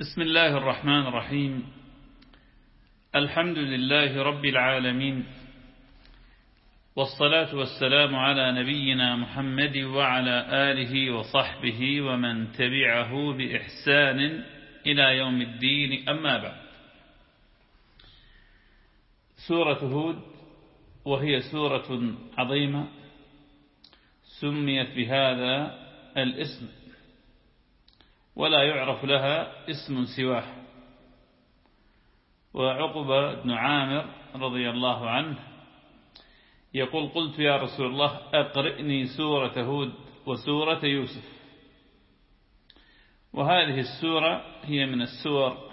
بسم الله الرحمن الرحيم. الحمد لله رب العالمين. والصلاة والسلام على نبينا محمد وعلى آله وصحبه ومن تبعه بإحسان إلى يوم الدين. أما بعد. سورة هود وهي سورة عظيمة سميت بهذا الاسم. ولا يعرف لها اسم سواه. وعقب بن عامر رضي الله عنه يقول قلت يا رسول الله أقرئني سورة هود وسورة يوسف. وهذه السورة هي من السور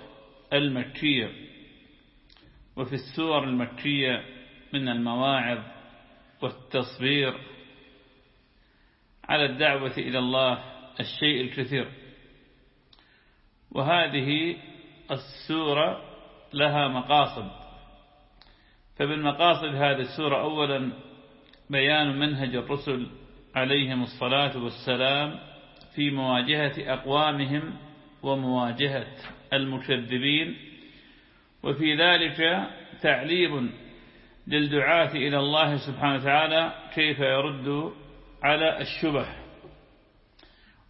المكية. وفي السور المكية من المواعظ والتصبير على الدعوة إلى الله الشيء الكثير. وهذه السورة لها مقاصد. فبالمقاصد هذه السورة أولا بيان منهج الرسل عليهم الصلاة والسلام في مواجهة أقوامهم ومواجهة المكذبين وفي ذلك تعليم للدعاة إلى الله سبحانه وتعالى كيف يرد على الشبه.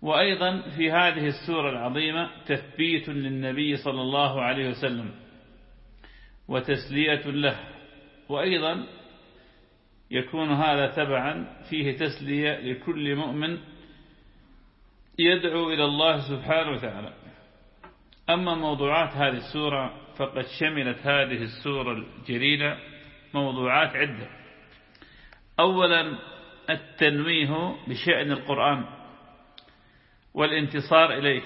وأيضا في هذه السورة العظيمة تثبيت للنبي صلى الله عليه وسلم وتسلية له. وأيضا يكون هذا تبعا فيه تسلية لكل مؤمن يدعو إلى الله سبحانه وتعالى. أما موضوعات هذه السورة فقد شملت هذه السورة الجليلة موضوعات عدة. أولا التنويه بشأن القرآن. والانتصار إليه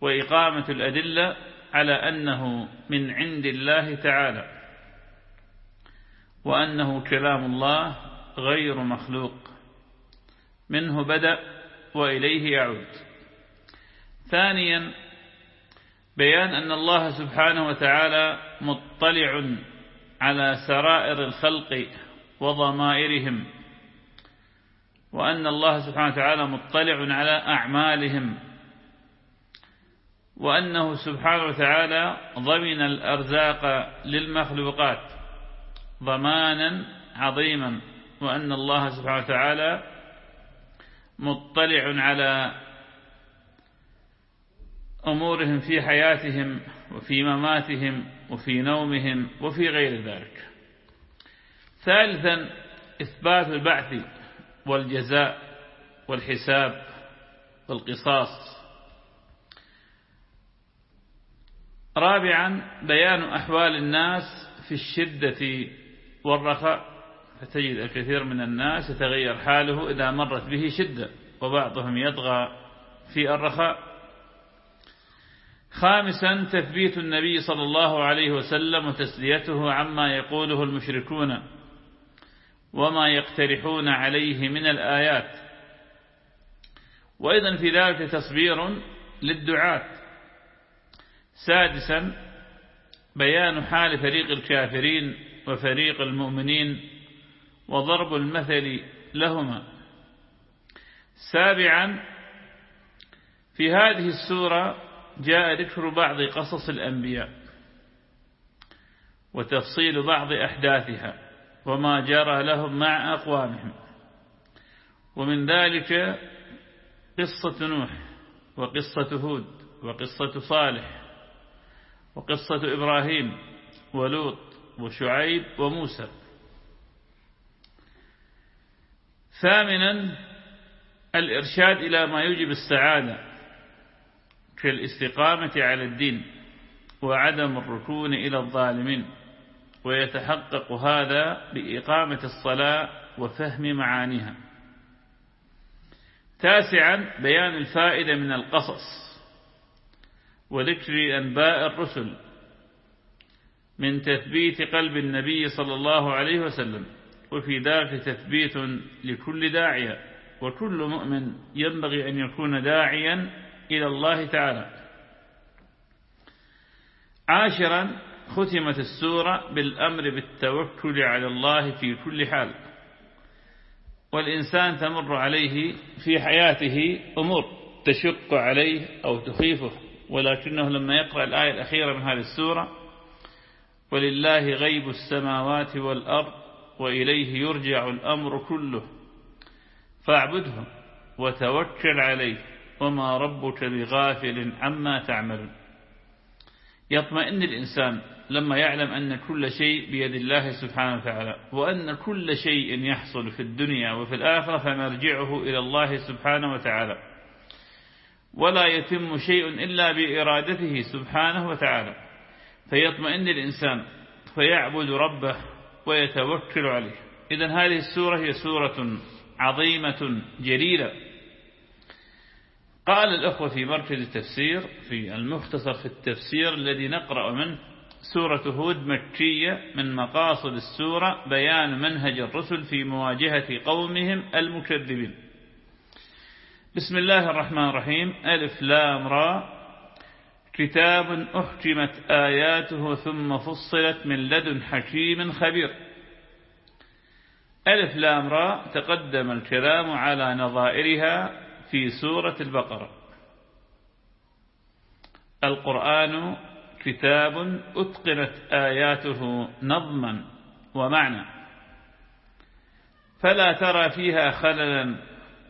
وإقامة الأدلة على أنه من عند الله تعالى وأنه كلام الله غير مخلوق منه بدأ وإليه يعود. ثانيا بيان أن الله سبحانه وتعالى مطلع على سرائر الخلق وضمائرهم. وأن الله سبحانه وتعالى مطلع على أعمالهم. وأنه سبحانه وتعالى ضمن الأرزاق للمخلوقات ضمانا عظيما. وأن الله سبحانه وتعالى مطلع على أمورهم في حياتهم وفي مماتهم وفي نومهم وفي غير ذلك. ثالثا إثبات البعث والجزاء والحساب والقصاص. رابعا بيان أحوال الناس في الشدة والرخاء. فتجد الكثير من الناس يتغير حاله إذا مرت به شدة وبعضهم يطغى في الرخاء. خامسا تثبيت النبي صلى الله عليه وسلم وتسليته عما يقوله المشركون. وما يقترحون عليه من الآيات. وأيضا في ذلك تصبير للدعاة. سادسا بيان حال فريق الكافرين وفريق المؤمنين وضرب المثل لهما. سابعا في هذه السورة جاء ذكر بعض قصص الأنبياء وتفصيل بعض أحداثها. وما جرى لهم مع أقوامهم. ومن ذلك قصة نوح وقصة هود وقصة صالح وقصة إبراهيم ولوط وشعيب وموسى. ثامنا الإرشاد إلى ما يجب السعادة كالاستقامة على الدين وعدم الركون إلى الظالمين. ويتحقق هذا بإقامة الصلاة وفهم معانيها. تاسعا بيان الفائدة من القصص وذكر أنباء الرسل من تثبيت قلب النبي صلى الله عليه وسلم وفي ذلك تثبيت لكل داعية وكل مؤمن ينبغي أن يكون داعيا إلى الله تعالى. عاشرا ختمت السورة بالأمر بالتوكل على الله في كل حال. والإنسان تمر عليه في حياته أمور تشق عليه أو تخيفه ولكنه لما يقرأ الآية الأخيرة من هذه السورة ولله غيب السماوات والأرض وإليه يرجع الأمر كله فاعبده وتوكل عليه وما ربك بغافل عما تعمل يطمئن الإنسان لما يعلم أن كل شيء بيد الله سبحانه وتعالى وأن كل شيء يحصل في الدنيا وفي الآخرة فمرجعه إلى الله سبحانه وتعالى. ولا يتم شيء إلا بإرادته سبحانه وتعالى. فيطمئن الإنسان فيعبد ربه ويتوكل عليه. إذا هذه السورة هي سورة عظيمة جليلة. قال الأخوة في مركز التفسير في المختصر في التفسير الذي نقرأ منه سورة هود مكية من مقاصد السورة بيان منهج الرسل في مواجهة قومهم المكذبين. بسم الله الرحمن الرحيم. ألف لام را. كتاب أحكمت آياته ثم فصلت من لدن حكيم خبير. ألف لام را. تقدم الكلام على نظائرها في سورة البقرة. القرآن كتاب أتقنت آياته نظما ومعنى فلا ترى فيها خللا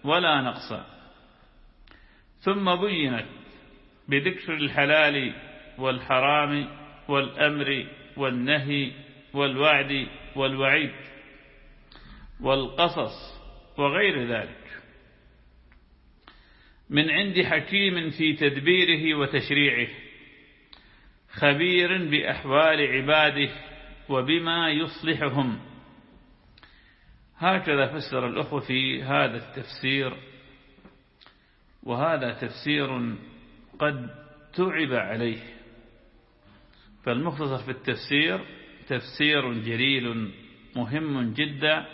ولا نقصا. ثم بينت بذكر الحلال والحرام والأمر والنهي والوعد والوعيد والقصص وغير ذلك. من عند حكيم في تدبيره وتشريعه خبير بأحوال عباده وبما يصلحهم. هكذا فسر الأخوة في هذا التفسير وهذا تفسير قد تعب عليه. فالمختصر في التفسير تفسير جليل مهم جدا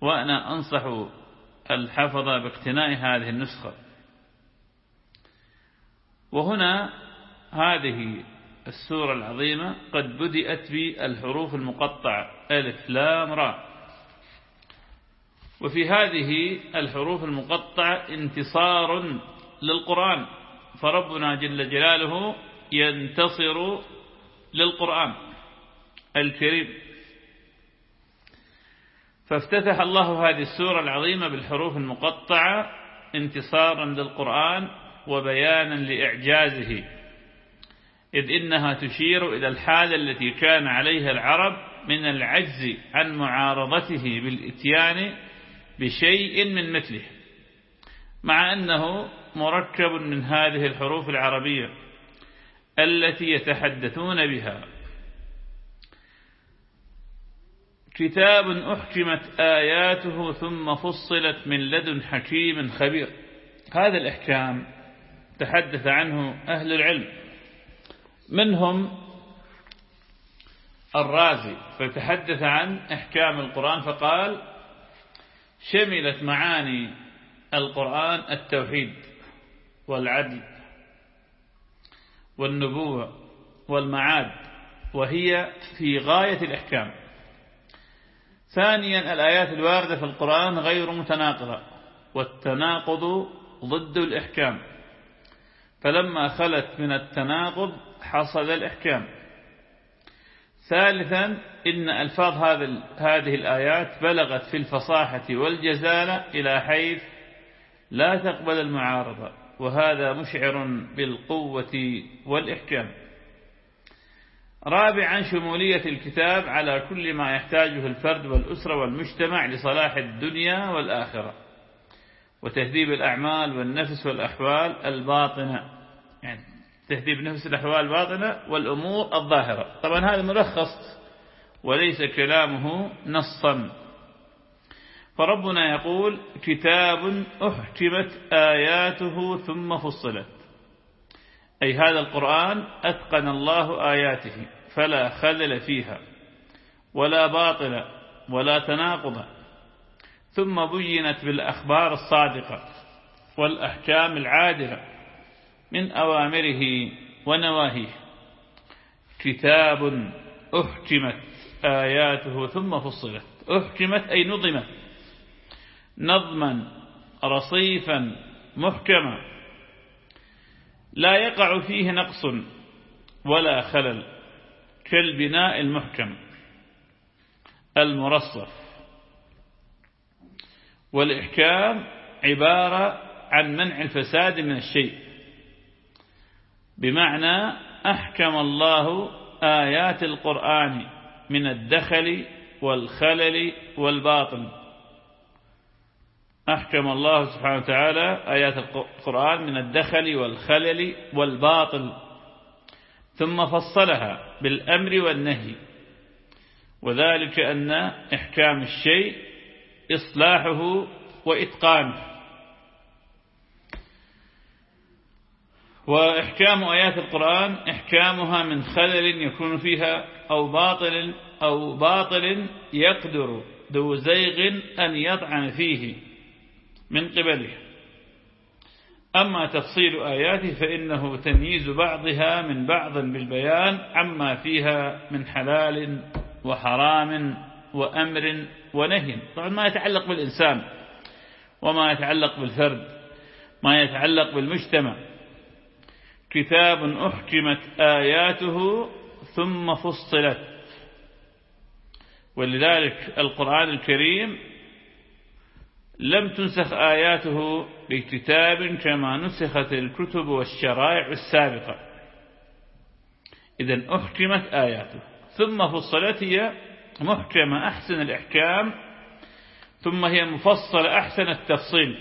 وأنا أنصح الحفظ باقتناء هذه النسخة. وهنا هذه السورة العظيمة قد بدأت بالحروف المقطعة ألف لام را. وفي هذه الحروف المقطعة انتصار للقرآن. فربنا جل جلاله ينتصر للقرآن الكريم. فافتتح الله هذه السورة العظيمة بالحروف المقطعة انتصارا للقرآن وبيانا لإعجازه. إذ إنها تشير إلى الحالة التي كان عليها العرب من العجز عن معارضته بالإتيان بشيء من مثله مع أنه مركب من هذه الحروف العربية التي يتحدثون بها. كتاب أحكمت آياته ثم فصلت من لدن حكيم خبير. هذا الإحكام تحدث عنه أهل العلم. منهم الرازي فتحدث عن إحكام القرآن فقال شملت معاني القرآن التوحيد والعدل والنبوة والمعاد وهي في غاية الإحكام. ثانيا الآيات الواردة في القرآن غير متناقضة والتناقض ضد الإحكام. فلما خلت من التناقض حصل الإحكام. ثالثا إن ألفاظ هذه الآيات بلغت في الفصاحة والجزالة إلى حيث لا تقبل المعارضة وهذا مشعر بالقوة والإحكام. رابعا شمولية الكتاب على كل ما يحتاجه الفرد والأسرة والمجتمع لصلاح الدنيا والآخرة وتهذيب الأعمال والنفس والأحوال الباطنة. يعني تهذيب نفس الأحوال الباطنة والأمور الظاهرة. طبعا هذا ملخص وليس كلامه نصا. فربنا يقول كتاب أحكمت آياته ثم فصلت. أي هذا القرآن أتقن الله آياته فلا خلل فيها ولا باطل ولا تناقض. ثم بينت بالأخبار الصادقة والأحكام العادلة. من أوامره ونواهيه. كتاب أحكمت آياته ثم فصلت. أحكمت أي نظمت. نظما رصيفا محكما. لا يقع فيه نقص ولا خلل كالبناء المحكم المرصف. والإحكام عبارة عن منع الفساد من الشيء. بمعنى أحكم الله آيات القرآن من الدخل والخلل والباطل أحكم الله سبحانه وتعالى آيات القرآن من الدخل والخلل والباطل ثم فصلها بالأمر والنهي. وذلك أن إحكام الشيء إصلاحه وإتقانه. وإحكام آيات القرآن إحكامها من خلل يكون فيها أو باطل أو باطل يقدر ذو زيغ أن يطعن فيه من قبله. أما تفصيل آياته فإنه تمييز بعضها من بعض بالبيان عما فيها من حلال وحرام وأمر ونهي. طبعا ما يتعلق بالإنسان وما يتعلق بالفرد ما يتعلق بالمجتمع. كتاب أحكمت آياته ثم فصلت. ولذلك القرآن الكريم لم تنسخ آياته بكتاب كما نسخت الكتب والشرائع السابقة. إذا أحكمت آياته. ثم فصلت هي محكمة أحسن الإحكام. ثم هي مفصلة أحسن التفصيل.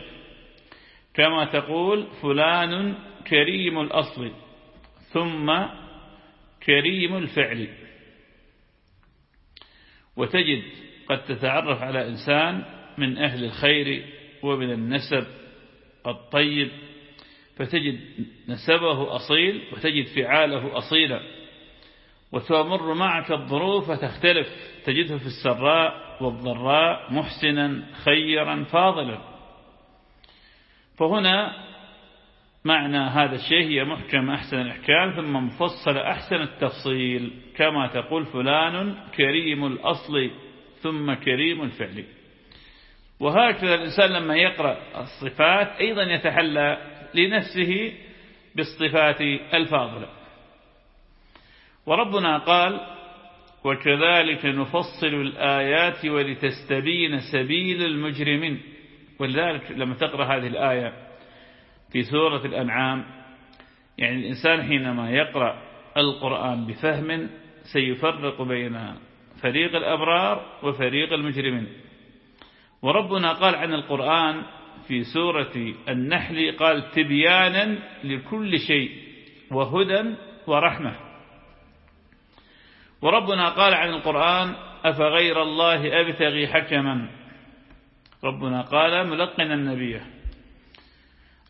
كما تقول فلان كريم الأصل ثم كريم الفعل. وتجد قد تتعرف على إنسان من أهل الخير ومن النسب الطيب فتجد نسبه أصيل وتجد فعاله أصيلا وتمر معك الظروف فتختلف تجده في السراء والضراء محسنا خيرا فاضلا. فهنا معنى هذا الشيء هي محكم أحسن الإحكام ثم مفصل أحسن التفصيل. كما تقول فلان كريم الأصل ثم كريم الفعل. وهكذا الإنسان لما يقرأ الصفات أيضا يتحلى لنفسه بالصفات الفاضلة. وربنا قال وكذلك نفصل الآيات ولتستبين سبيل المجرمين. ولذلك لما تقرأ هذه الآية في سورة الأنعام. يعني الإنسان حينما يقرأ القرآن بفهم سيفرق بين فريق الأبرار وفريق المجرمين. وربنا قال عن القرآن في سورة النحل قال تبيانا لكل شيء وهدى ورحمة وربنا قال عن القرآن أفغير الله أبتغي حكما ربنا قال ملقنا النبيه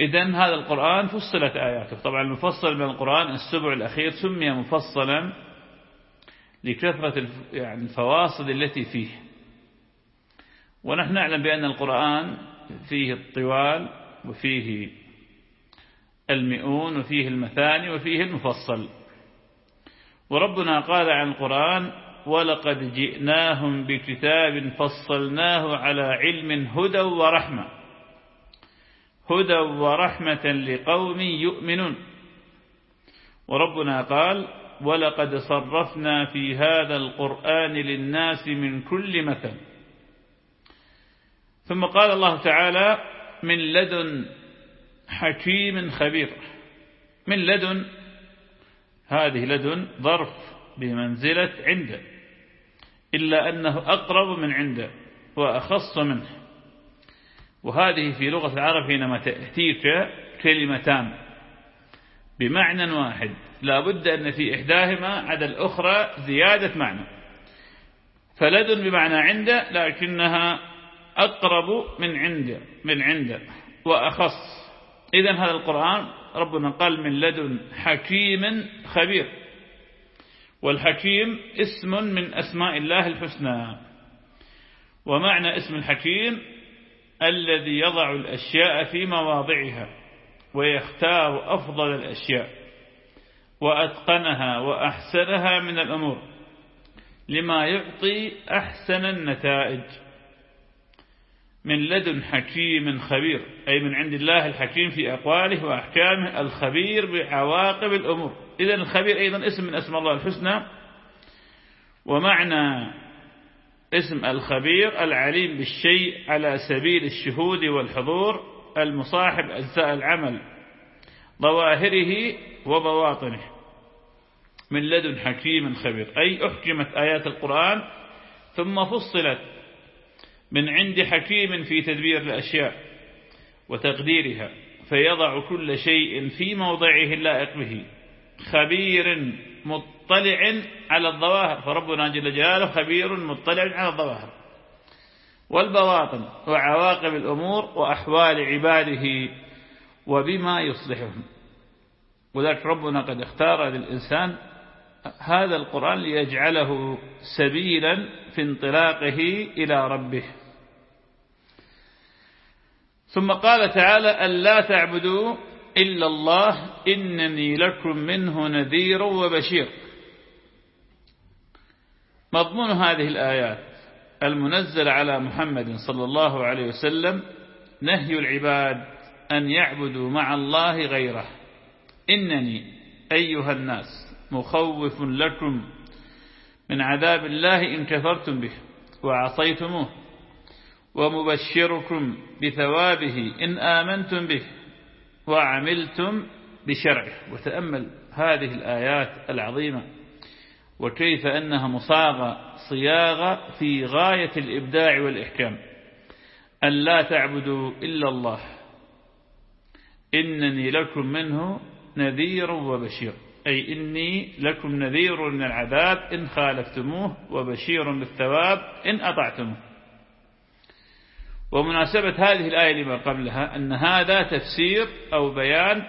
إذا هذا القرآن فصلت آياته. طبعا المفصل من القرآن السبع الأخير سمي مفصلا لكثرة يعني الفواصل التي فيه. ونحن نعلم بأن القرآن فيه الطوال وفيه المئون وفيه المثاني وفيه المفصل. وربنا قال عن القرآن ولقد جئناهم بكتاب فصلناه على علم هدى ورحمة. هدى ورحمة لقوم يؤمنون. وربنا قال ولقد صرفنا في هذا القرآن للناس من كل مثل. ثم قال الله تعالى من لدن حكيم خبير. من لدن هذه لدن ظرف بمنزلة عنده إلا أنه أقرب من عنده وأخص منه. وهذه في لغة العرب حينما تأتيك كلمتان بمعنى واحد. لا بد أن في إحداهما على الأخرى زيادة معنى. فلدن بمعنى عنده لكنها أقرب من عنده من عنده وأخص. إذا هذا القرآن ربنا قال من لدن حكيم خبير. والحكيم اسم من أسماء الله الحسنى. ومعنى اسم الحكيم الذي يضع الأشياء في مواضعها ويختار أفضل الأشياء وأتقنها وأحسنها من الأمور لما يعطي أحسن النتائج من لدن حكيم خبير أي من عند الله الحكيم في أقواله وأحكامه الخبير بعواقب الأمور. إذن الخبير أيضا اسم من اسم الله الحسنى ومعنى اسم الخبير العليم بالشيء على سبيل الشهود والحضور المصاحب أجزاء العمل ظواهره وبواطنه. من لدن حكيم خبير. أي أحكمت آيات القرآن ثم فصلت من عند حكيم في تدبير الأشياء وتقديرها فيضع كل شيء في موضعه اللائق به. خبير مطلع على الظواهر فربنا جل جلاله خبير مطلع على الظواهر. والبواطن وعواقب الأمور وأحوال عباده وبما يصلحهم. وذلك ربنا قد اختار للإنسان هذا القرآن ليجعله سبيلا في انطلاقه إلى ربه. ثم قال تعالى ألا تعبدوا إلا الله إنني لكم منه نذير وبشير. مضمون هذه الآيات المنزل على محمد صلى الله عليه وسلم نهي العباد أن يعبدوا مع الله غيره. إنني أيها الناس مخوف لكم من عذاب الله إن كفرتم به وعصيتموه ومبشركم بثوابه إن آمنتم به. وعملتم بشرعه. وتأمل هذه الآيات العظيمة. وكيف أنها مصاغة صياغة في غاية الإبداع والإحكام. أن لا تعبدوا إلا الله. إنني لكم منه نذير وبشير. أي إني لكم نذير من العذاب إن خالفتموه وبشير بالثواب إن أطعتموه. ومناسبة هذه الآية لما قبلها أن هذا تفسير أو بيان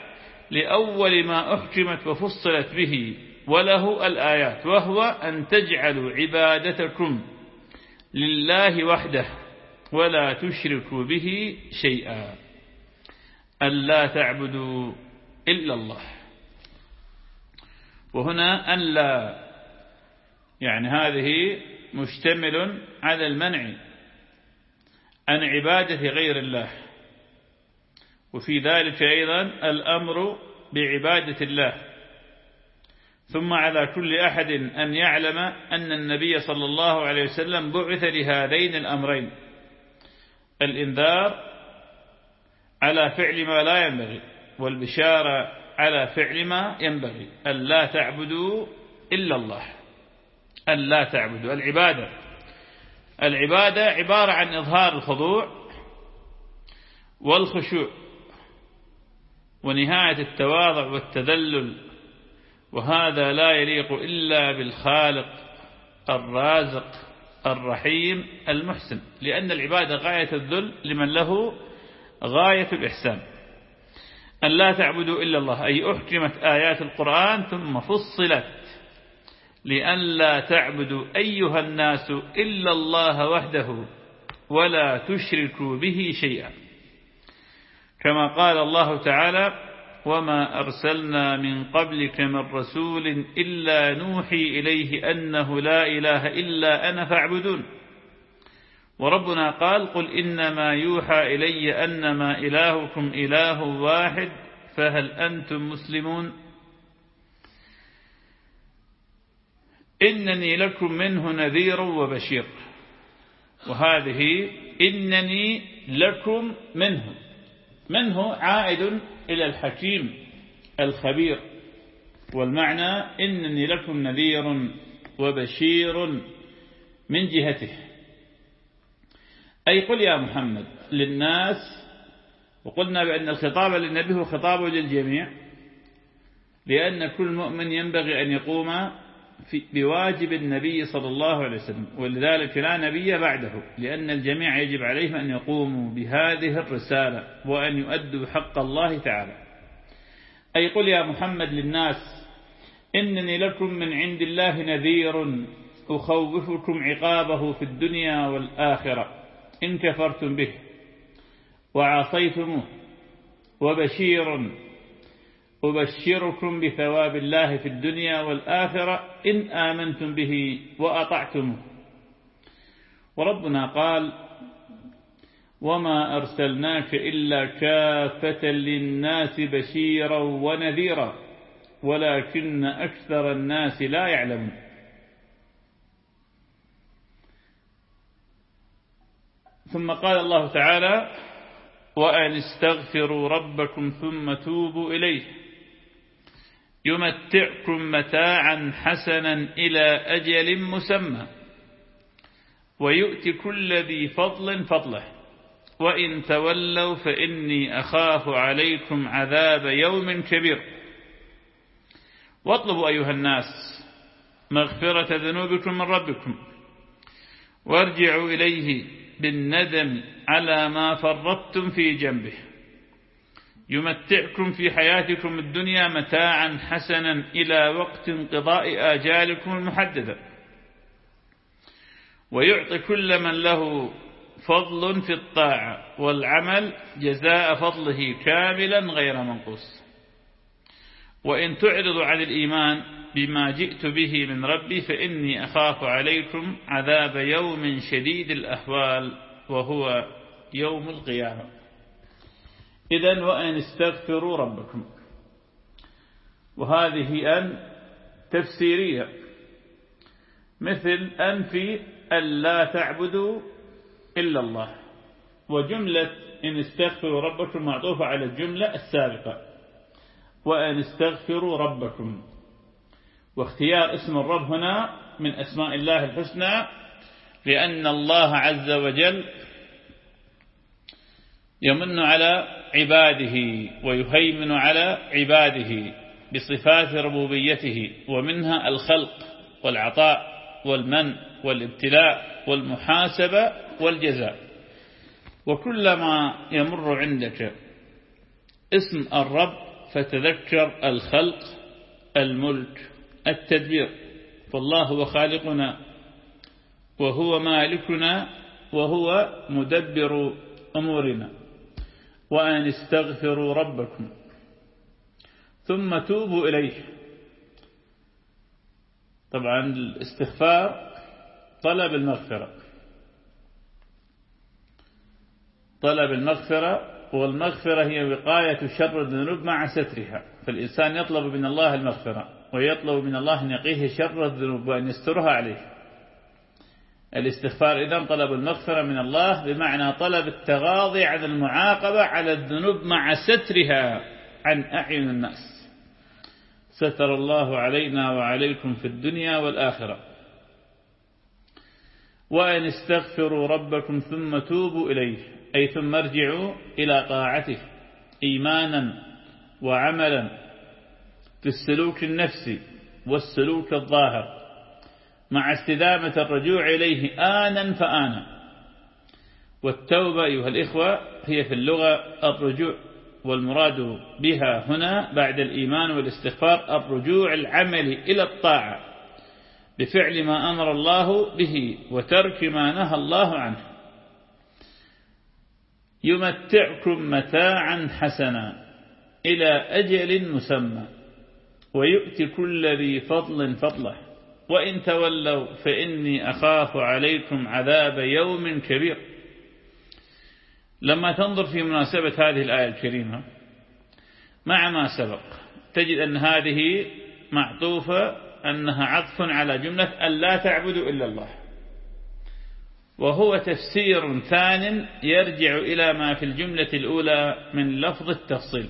لأول ما أحكمت وفصلت به وله الآيات وهو أن تجعلوا عبادتكم لله وحده ولا تشركوا به شيئا. ألا تعبدوا إلا الله. وهنا أن لا يعني هذه مشتمل على المنع عن عبادة غير الله. وفي ذلك أيضا الأمر بعبادة الله. ثم على كل أحد أن يعلم أن النبي صلى الله عليه وسلم بعث لهذين الأمرين. الإنذار على فعل ما لا ينبغي والبشارة على فعل ما ينبغي أن لا تعبدوا إلا الله أن لا تعبدوا العبادة. العبادة عبارة عن إظهار الخضوع والخشوع ونهاية التواضع والتذلل وهذا لا يليق إلا بالخالق الرازق الرحيم المحسن لأن العبادة غاية الذل لمن له غاية الإحسان. أن لا تعبدوا إلا الله أي أحكمت آيات القرآن ثم فصلت. لأن لا تعبدوا أيها الناس إلا الله وحده ولا تشركوا به شيئا. كما قال الله تعالى وما أرسلنا من قبلك من رسول إلا نوحي إليه أنه لا إله إلا أنا فاعبدون. وربنا قال قل إنما يوحى إلي أنما إلهكم إله واحد فهل أنتم مسلمون؟ إنني لكم منه نذير وبشير. وهذه إنني لكم منه. منه عائد إلى الحكيم الخبير. والمعنى إنني لكم نذير وبشير من جهته. أي قل يا محمد للناس وقلنا بأن الخطاب للنبي هو خطاب للجميع لأن كل مؤمن ينبغي أن يقوم في بواجب النبي صلى الله عليه وسلم ولذلك لا نبي بعده لأن الجميع يجب عليهم أن يقوموا بهذه الرسالة وأن يؤدوا حق الله تعالى. أي قل يا محمد للناس إنني لكم من عند الله نذير أخوفكم عقابه في الدنيا والآخرة إن كفرتم به وعصيتموه وبشير أبشركم بثواب الله في الدنيا والآخرة إن آمنتم به وأطعتموه. وربنا قال وما أرسلناك إلا كافة للناس بشيرا ونذيرا ولكن أكثر الناس لا يعلمون. ثم قال الله تعالى وأن استغفروا ربكم ثم توبوا إليه. يمتعكم متاعا حسنا إلى أجل مسمى. ويؤتي كل ذي فضل فضله. وإن تولوا فإني أخاف عليكم عذاب يوم كبير. واطلبوا أيها الناس مغفرة ذنوبكم من ربكم. وارجعوا إليه بالندم على ما فرطتم في جنبه. يمتعكم في حياتكم الدنيا متاعا حسنا إلى وقت انقضاء آجالكم المحددة. ويعطي كل من له فضل في الطاعة والعمل جزاء فضله كاملا غير منقوص. وإن تعرضوا عن الإيمان بما جئت به من ربي فإني أخاف عليكم عذاب يوم شديد الأهوال وهو يوم القيامة. إذا وأن استغفروا ربكم. وهذه أن تفسيرية. مثل أن في ألا تعبدوا إلا الله. وجملة إن استغفروا ربكم معطوفة على الجملة السابقة. وأن استغفروا ربكم. واختيار اسم الرب هنا من أسماء الله الحسنى لأن الله عز وجل يمن على عباده ويهيمن على عباده بصفات ربوبيته ومنها الخلق والعطاء والمن والابتلاء والمحاسبة والجزاء. وكلما يمر عندك اسم الرب فتذكر الخلق الملك التدبير. فالله هو خالقنا وهو مالكنا وهو مدبر أمورنا. وأن استغفروا ربكم. ثم توبوا إليه. طبعا الاستغفار طلب المغفرة. طلب المغفرة والمغفرة هي وقاية شر الذنوب مع سترها. فالإنسان يطلب من الله المغفرة ويطلب من الله أن يقيه شر الذنوب وأن يسترها عليه. الاستغفار إذن طلب المغفرة من الله بمعنى طلب التغاضي عن المعاقبة على الذنوب مع سترها عن أعين الناس. ستر الله علينا وعليكم في الدنيا والآخرة. وأن استغفروا ربكم ثم توبوا إليه أي ثم ارجعوا إلى طاعته إيمانا وعملا في السلوك النفسي والسلوك الظاهر. مع استدامة الرجوع إليه آنا فآنا. والتوبة أيها الإخوة هي في اللغة الرجوع والمراد بها هنا بعد الإيمان والاستغفار الرجوع العملي إلى الطاعة بفعل ما أمر الله به وترك ما نهى الله عنه. يمتعكم متاعا حسنا إلى أجل مسمى ويؤتي كل ذي فضل فضله. وإن تولوا فإني أخاف عليكم عذاب يوم كبير. لما تنظر في مناسبة هذه الآية الكريمة مع ما سبق تجد أن هذه معطوفة أنها عطف على جملة أن لا تعبدوا إلا الله. وهو تفسير ثان يرجع إلى ما في الجملة الأولى من لفظ التفصيل.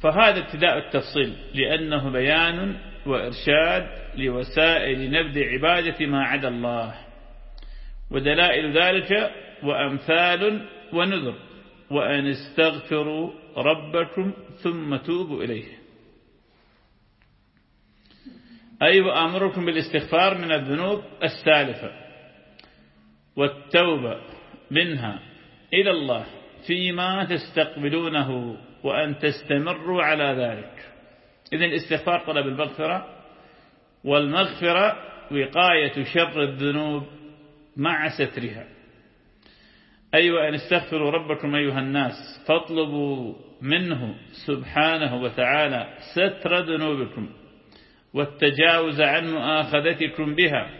فهذا ابتداء التفصيل لأنه بيان وإرشاد لوسائل نبذ عبادة ما عدا الله. ودلائل ذلك وأمثال ونذر. وأن استغفروا ربكم ثم توبوا إليه. أي وأمركم بالاستغفار من الذنوب السالفة والتوبة منها إلى الله فيما تستقبلونه وأن تستمروا على ذلك. إذن الاستغفار طلب المغفرة والمغفرة وقاية شر الذنوب مع سترها. أيوة أن استغفروا ربكم أيها الناس فاطلبوا منه سبحانه وتعالى ستر ذنوبكم والتجاوز عن مؤاخذتكم بها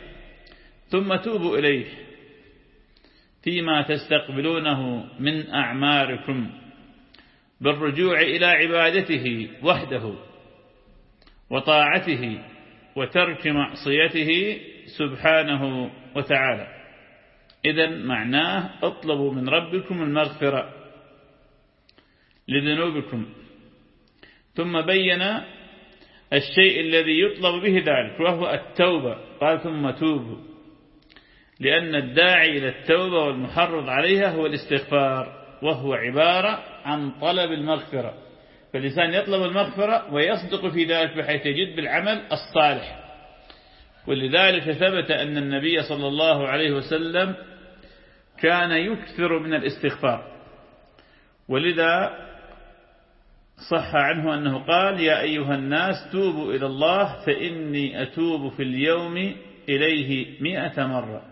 ثم توبوا إليه فيما تستقبلونه من أعماركم بالرجوع إلى عبادته وحده. وطاعته وترك معصيته سبحانه وتعالى. إذا معناه اطلبوا من ربكم المغفرة لذنوبكم. ثم بين الشيء الذي يطلب به ذلك وهو التوبة. قال ثم توبوا لأن الداعي إلى التوبة والمحرض عليها هو الاستغفار وهو عبارة عن طلب المغفرة. فالإنسان يطلب المغفرة ويصدق في ذلك بحيث يجد بالعمل الصالح. ولذلك ثبت أن النبي صلى الله عليه وسلم كان يكثر من الاستغفار. ولذا صح عنه أنه قال يا أيها الناس توبوا إلى الله فإني أتوب في اليوم إليه مئة مرة.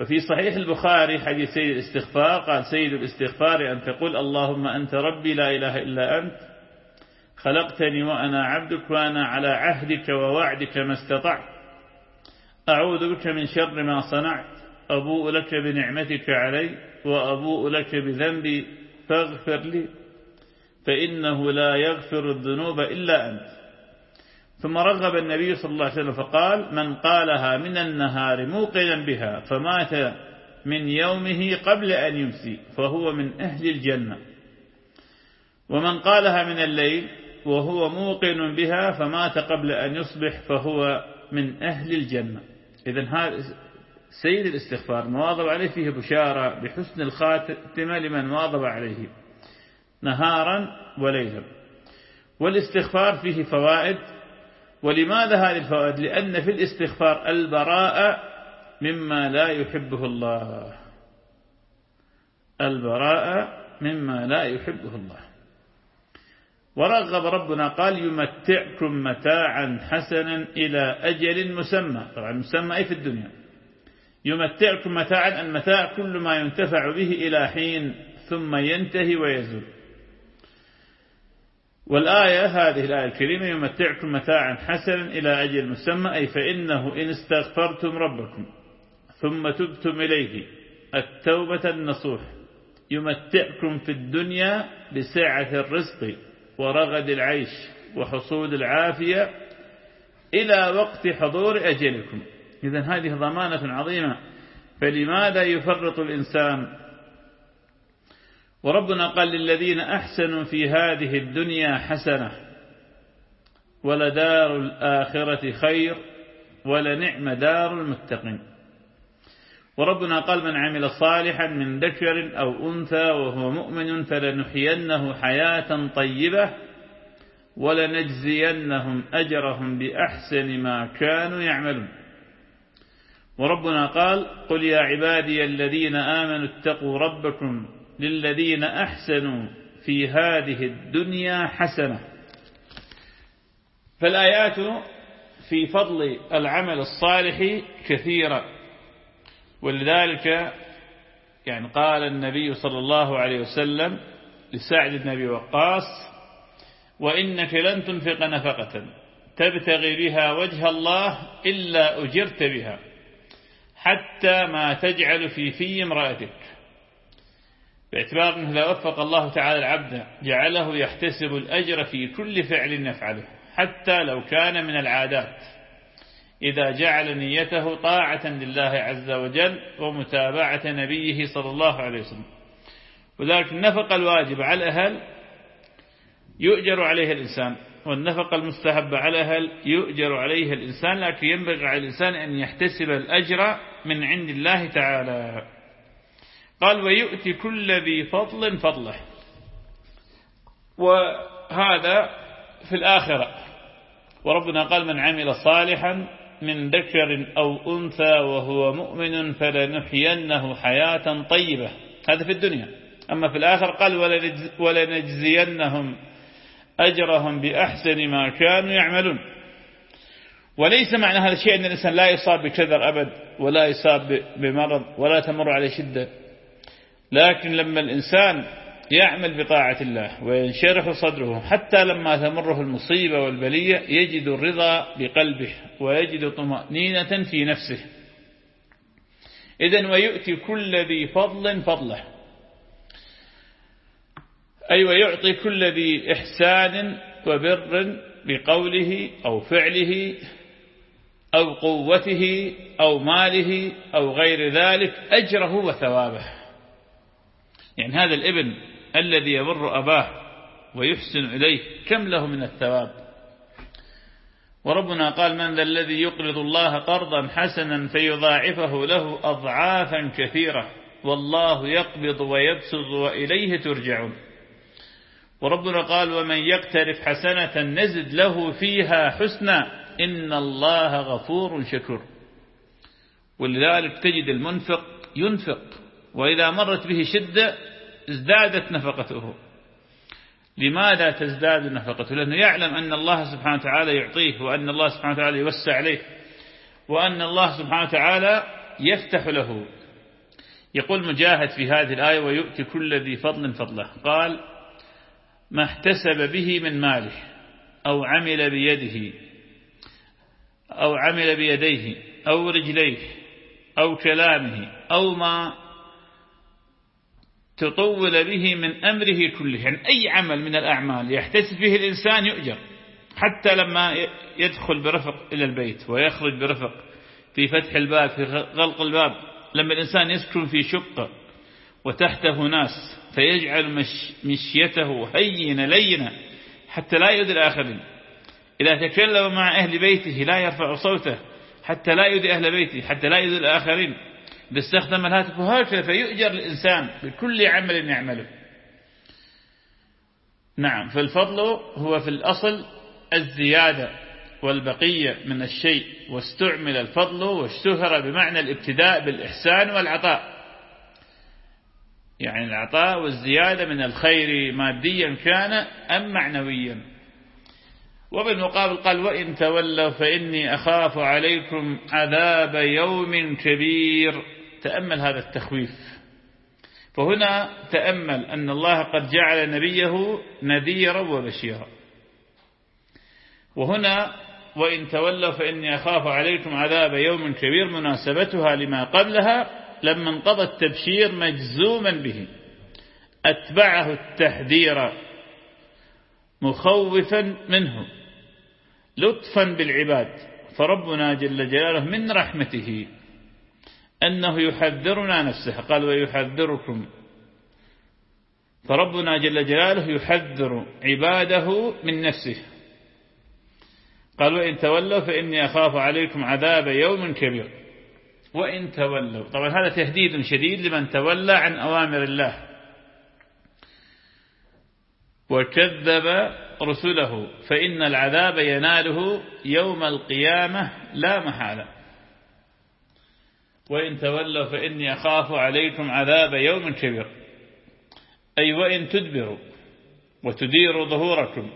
وفي صحيح البخاري حديث سيد الاستغفار قال سيد الاستغفار أن تقول اللهم أنت ربي لا إله إلا أنت خلقتني وأنا عبدك وأنا على عهدك ووعدك ما استطعت. أعوذ بك من شر ما صنعت أبوء لك بنعمتك علي وأبوء لك بذنبي فاغفر لي فإنه لا يغفر الذنوب إلا أنت. ثم رغب النبي صلى الله عليه وسلم فقال من قالها من النهار موقنا بها فمات من يومه قبل أن يمسي فهو من أهل الجنة. ومن قالها من الليل وهو موقن بها فمات قبل أن يصبح فهو من أهل الجنة. إذن هذا سيد الاستغفار مواظب عليه فيه بشارة بحسن الخاتمة لمن واظب عليه نهارا وليلا. والاستغفار فيه فوائد ولماذا هذه الفوائد؟ لأن في الاستغفار البراءة مما لا يحبه الله. البراءة مما لا يحبه الله. ورغب ربنا قال يمتعكم متاعا حسنا إلى أجل مسمى. طبعا مسمى أي في الدنيا. يمتعكم متاعا المتاع كل ما ينتفع به إلى حين ثم ينتهي ويزول. والآية هذه الآية الكريمة يمتعكم متاعا حسنا إلى أجل مسمى أي فإنه إن استغفرتم ربكم ثم تبتم إليه التوبة النصوح. يمتعكم في الدنيا بسعة الرزق ورغد العيش وحصول العافية إلى وقت حضور أجلكم. إذا هذه ضمانة عظيمة. فلماذا يفرط الإنسان وربنا قال للذين أحسنوا في هذه الدنيا حسنة ولدار الآخرة خير ولنعم دار المتقين. وربنا قال من عمل صالحا من ذكر أو أنثى وهو مؤمن فلنحيينه حياة طيبة ولنجزينهم أجرهم بأحسن ما كانوا يعملون. وربنا قال قل يا عبادي الذين آمنوا اتقوا ربكم للذين أحسنوا في هذه الدنيا حسنة. فالآيات في فضل العمل الصالح كثيرة ولذلك يعني قال النبي صلى الله عليه وسلم لسعد بن أبي وقاص وإنك لن تنفق نفقة تبتغي بها وجه الله إلا أجرت بها حتى ما تجعل في في امرأتك. باعتبار أنه إذا وفق الله تعالى العبد جعله يحتسب الأجر في كل فعل يفعله حتى لو كان من العادات. إذا جعل نيته طاعة لله عز وجل ومتابعة نبيه صلى الله عليه وسلم. وذلك النفقة الواجب على الأهل يؤجر عليها الإنسان والنفقة المستحبة على الأهل يؤجر عليها الإنسان لكن ينبغي على الإنسان أن يحتسب الأجر من عند الله تعالى. قال ويؤتي كل ذي فضل فضله. وهذا في الآخرة. وربنا قال من عمل صالحا من ذكر أو أنثى وهو مؤمن فلنحيينه حياة طيبة. هذا في الدنيا. أما في الآخر قال ولنجزينهم أجرهم بأحسن ما كانوا يعملون. وليس معنى هذا الشيء أن الإنسان لا يصاب بكذر أبد ولا يصاب بمرض ولا تمر عليه شدة. لكن لما الإنسان يعمل بطاعة الله وينشرح صدره حتى لما تمره المصيبة والبلية يجد الرضا بقلبه ويجد طمأنينة في نفسه. إذن ويؤتي كل ذي فضل فضله. أي ويعطي كل ذي إحسان وبر بقوله أو فعله أو قوته أو ماله أو غير ذلك أجره وثوابه. يعني هذا الابن الذي يبر أباه ويحسن إليه كم له من الثواب؟ وربنا قال من ذا الذي يقرض الله قرضا حسنا فيضاعفه له أضعافا كثيرة والله يقبض ويبسط وإليه ترجعون. وربنا قال ومن يقترف حسنة نزد له فيها حسنا إن الله غفور شكور. ولذلك تجد المنفق ينفق وإذا مرت به شدة ازدادت نفقته. لماذا تزداد نفقته لأنه يعلم أن الله سبحانه وتعالى يعطيه وأن الله سبحانه وتعالى يوسع عليه وأن الله سبحانه وتعالى يفتح له. يقول مجاهد في هذه الآية ويؤتي كل ذي فضل فضله قال ما احتسب به من ماله أو عمل بيده أو عمل بيديه أو رجليه أو كلامه أو ما تطول به من أمره كله يعني أي عمل من الأعمال يحتسب به الإنسان يؤجر. حتى لما يدخل برفق إلى البيت ويخرج برفق في فتح الباب في غلق الباب لما الإنسان يسكن في شقة وتحته ناس فيجعل مش مشيته هين لينا حتى لا يؤذي الآخرين. إذا تكلم مع أهل بيته لا يرفع صوته حتى لا يؤذي أهل بيته حتى لا يؤذي الآخرين. إذا استخدم الهاتف هكذا فيؤجر الإنسان بكل عمل يعمله. نعم فالفضل هو في الأصل الزيادة والبقية من الشيء واستعمل الفضل واشتهر بمعنى الابتداء بالإحسان والعطاء. يعني العطاء والزيادة من الخير ماديا كان أم معنويا. وبالمقابل قال وإن تولوا فإني أخاف عليكم عذاب يوم كبير. تأمل هذا التخويف. فهنا تأمل أن الله قد جعل نبيه نذيرا وبشيرا. وهنا وإن تولوا فإني أخاف عليكم عذاب يوم كبير مناسبتها لما قبلها لما انقضى التبشير مجزوما به. أتبعه التحذير مخوفا منه لطفا بالعباد. فربنا جل جلاله من رحمته. أنه يحذرنا نفسه. قال ويحذركم. فربنا جل جلاله يحذر عباده من نفسه. قال وإن تولوا فإني أخاف عليكم عذاب يوم كبير. وإن تولوا. طبعا هذا تهديد شديد لمن تولى عن أوامر الله. وكذب رسله. فإن العذاب يناله يوم القيامة لا محالة. وإن تولوا فإني أخاف عليكم عذاب يوم كبير. أي وإن تدبروا وتديروا ظهوركم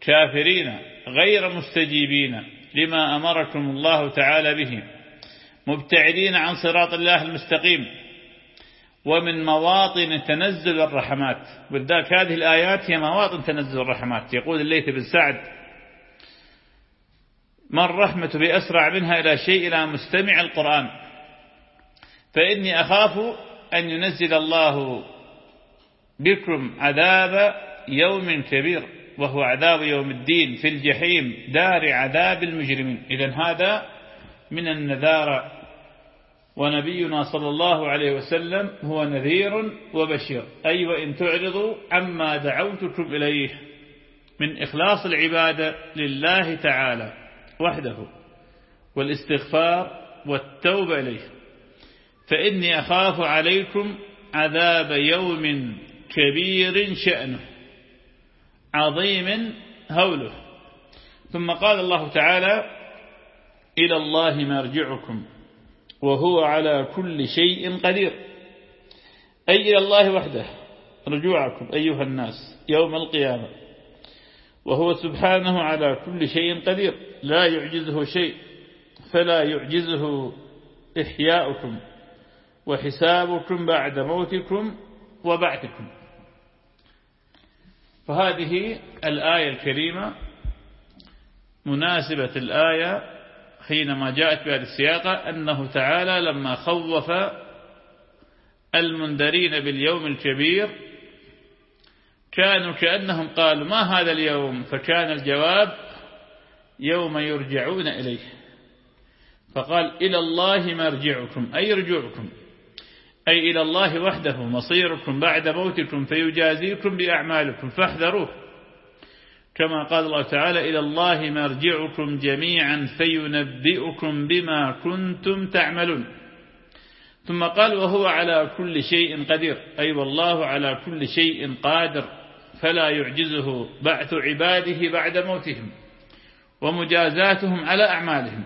كافرين غير مستجيبين لما أمركم الله تعالى به مبتعدين عن صراط الله المستقيم ومن مواطن تنزل الرحمات. بالذات هذه الآيات هي مواطن تنزل الرحمات. يقول الليث بن سعد ما الرحمة بأسرع منها إلى شيء إلى مستمع القرآن فإني أخاف أن ينزل الله بكم عذاب يوم كبير وهو عذاب يوم الدين في الجحيم دار عذاب المجرمين. إذا هذا من النذارة ونبينا صلى الله عليه وسلم هو نذير وبشير. أي وإن تعرضوا عما دعوتكم إليه من إخلاص العبادة لله تعالى وحده والاستغفار والتوبة إليه. فإني أخاف عليكم عذاب يوم كبير شأنه عظيم هوله. ثم قال الله تعالى إلى الله مرجعكم وهو على كل شيء قدير. أي إلى الله وحده رجوعكم أيها الناس يوم القيامة وهو سبحانه على كل شيء قدير. لا يعجزه شيء فلا يعجزه إحياؤكم. وحسابكم بعد موتكم وبعثكم. فهذه الآية الكريمة مناسبة الآية حينما جاءت بهذه السياقة أنه تعالى لما خوف المنذرين باليوم الكبير كانوا كأنهم قالوا ما هذا اليوم؟ فكان الجواب يوم يرجعون إليه. فقال إلى الله مرجعكم أي رجوعكم؟ أي إلى الله وحده مصيركم بعد موتكم فيجازيكم بأعمالكم فاحذروه. كما قال الله تعالى إلى الله مرجعكم جميعا فينبئكم بما كنتم تعملون. ثم قال وهو على كل شيء قدير. أي والله على كل شيء قادر فلا يعجزه بعث عباده بعد موتهم ومجازاتهم على أعمالهم.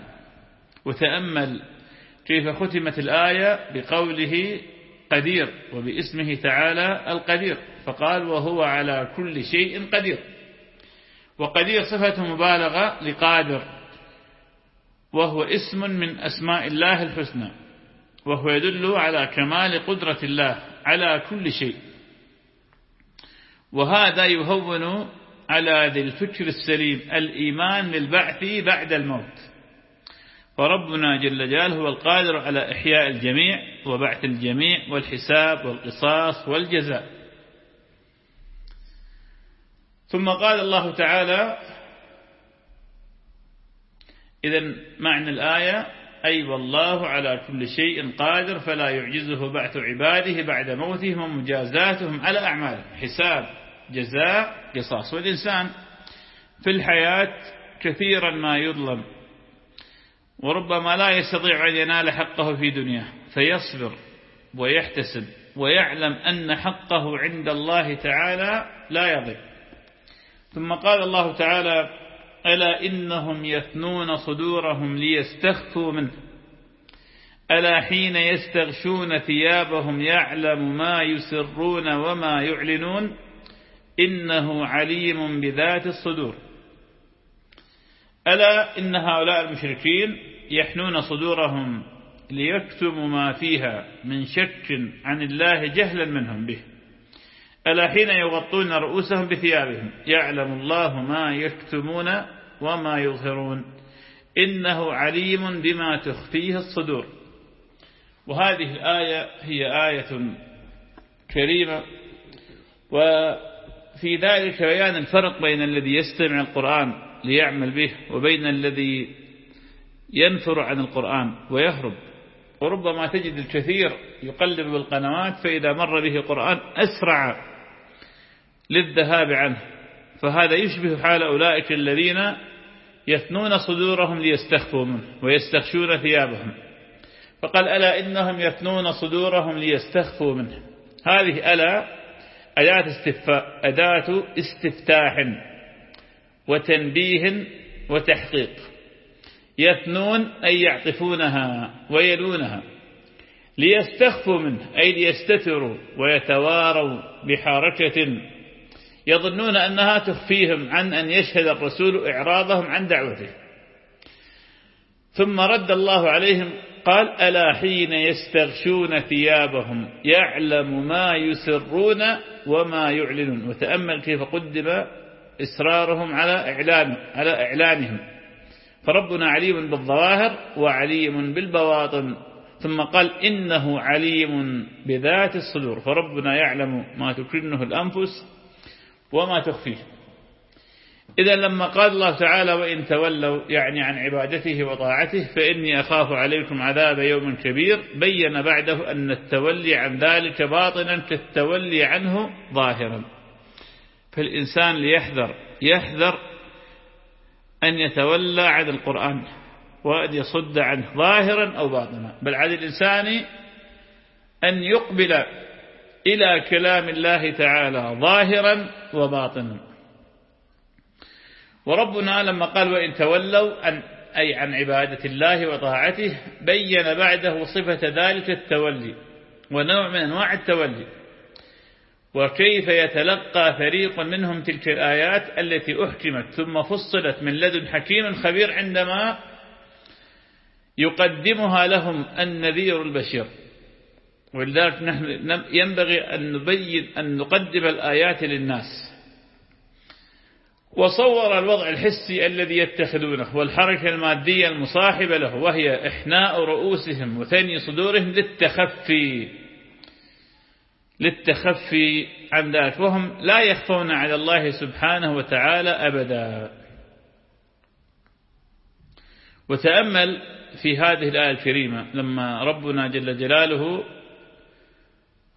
وتأمل كيف ختمت الآية بقوله قدير وباسمه تعالى القدير فقال وهو على كل شيء قدير. وقدير صفة مبالغة لقادر وهو اسم من أسماء الله الحسنى وهو يدل على كمال قدرة الله على كل شيء. وهذا يهون على ذي الفكر السليم الإيمان للبعث بعد الموت. فربنا جل جلاله هو القادر على إحياء الجميع وبعث الجميع والحساب والقصاص والجزاء. ثم قال الله تعالى إذا معنى الآية أي والله على كل شيء قادر فلا يعجزه بعث عباده بعد موتهم ومجازاتهم على أعمالهم. حساب جزاء قصاص. والإنسان في الحياة كثيرا ما يظلم وربما لا يستطيع أن ينال حقه في دنياه فيصبر ويحتسب ويعلم أن حقه عند الله تعالى لا يضيع. ثم قال الله تعالى ألا إنهم يثنون صدورهم ليستخفوا منه؟ ألا حين يستغشون ثيابهم يعلم ما يسرون وما يعلنون؟ إنه عليم بذات الصدور. ألا إن هؤلاء المشركين يحنون صدورهم ليكتموا ما فيها من شك عن الله جهلا منهم به. ألا حين يغطون رؤوسهم بثيابهم يعلم الله ما يكتمون وما يظهرون. إنه عليم بما تخفيه الصدور. وهذه الآية هي آية كريمة. وفي ذلك بيان الفرق بين الذي يستمع القرآن ليعمل به وبين الذي ينفر عن القرآن ويهرب. وربما تجد الكثير يقلب بالقنوات فإذا مر به القرآن أسرع للذهاب عنه. فهذا يشبه حال أولئك الذين يثنون صدورهم ليستخفوا منه ويستخشون ثيابهم. فقال ألا إنهم يثنون صدورهم ليستخفوا منه. هذه ألا أداة, استفاء أداة استفتاح وتنبيه وتحقيق. يثنون أي يعطفونها ويلونها ليستخفوا منه أي ليستتروا ويتواروا بحركة. يظنون أنها تخفيهم عن أن يشهد الرسول إعراضهم عن دعوته. ثم رد الله عليهم قال ألا حين يستغشون ثيابهم يعلم ما يسرون وما يعلنون. وتأمل كيف قدم إسرارهم على إعلان على إعلانهم. فربنا عليم بالظواهر وعليم بالبواطن. ثم قال إنه عليم بذات الصدور. فربنا يعلم ما تكرنه الأنفس وما تخفيه. إذا لما قال الله تعالى وإن تولوا يعني عن عبادته وطاعته فإني أخاف عليكم عذاب يوم كبير. بين بعده أن التولي عن ذلك باطنا كالتولي عنه ظاهرا. فالإنسان ليحذر يحذر أن يتولى عن القرآن وأن يصد عنه ظاهرا أو باطنا. بل على الإنسان أن يقبل إلى كلام الله تعالى ظاهرا وباطنا. وربنا لما قال وإن تولوا أن أي عن عبادة الله وطاعته بين بعده صفة ذلك التولي ونوع من أنواع التولي. وكيف يتلقى فريق منهم تلك الآيات التي أحكمت ثم فصلت من لدن حكيم خبير عندما يقدمها لهم النذير البشير. ولذلك نحن ينبغي أن نبين أن نقدم الآيات للناس. وصور الوضع الحسي الذي يتخذونه والحركة المادية المصاحبة له وهي إحناء رؤوسهم وثني صدورهم للتخفي. للتخفي عن ذلك وهم لا يخفون على الله سبحانه وتعالى أبدا. وتأمل في هذه الآية الكريمة لما ربنا جل جلاله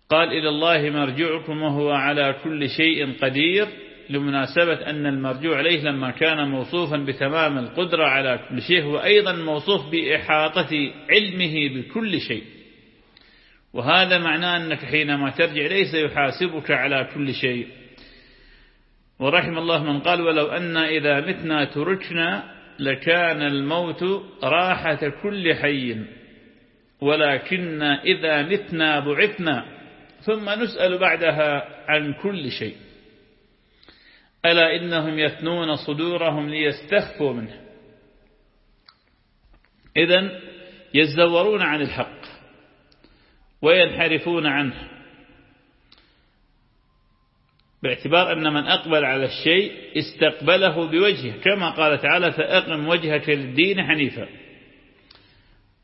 قال إلى الله مرجعكم وهو على كل شيء قدير لمناسبة أن المرجوع عليه لما كان موصوفا بتمام القدرة على كل شيء هو أيضا موصوف بإحاطة علمه بكل شيء. وهذا معناه أنك حينما ترجع ليس يحاسبك على كل شيء. ورحم الله من قال ولو أن إذا متنا تركنا لكان الموت راحة كل حي. ولكن إذا متنا بعثنا ثم نسأل بعدها عن كل شيء. ألا إنهم يثنون صدورهم ليستخفوا منه. إذا يزورون عن الحق. وينحرفون عنه. باعتبار أن من أقبل على الشيء استقبله بوجهه كما قال تعالى فأقم وجهك للدين حنيفا.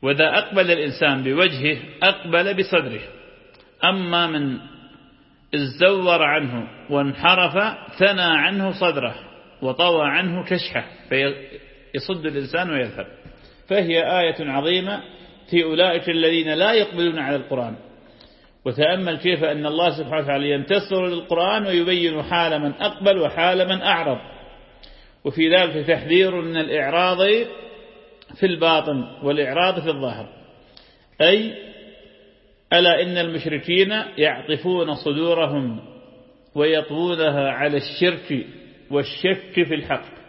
وإذا أقبل الإنسان بوجهه أقبل بصدره. أما من ازدور عنه وانحرف ثنى عنه صدره وطوى عنه كشحه فيصد الإنسان ويذهب. فهي آية عظيمة في أولئك الذين لا يقبلون على القرآن. وتأمل كيف أن الله سبحانه وتعالى ينتصر للقرآن ويبين حال من أقبل وحال من أعرض. وفي ذلك تحذير من الإعراض في الباطن والإعراض في الظاهر. أي ألا إن المشركين يعطفون صدورهم ويطوونها على الشرك والشك في الحق.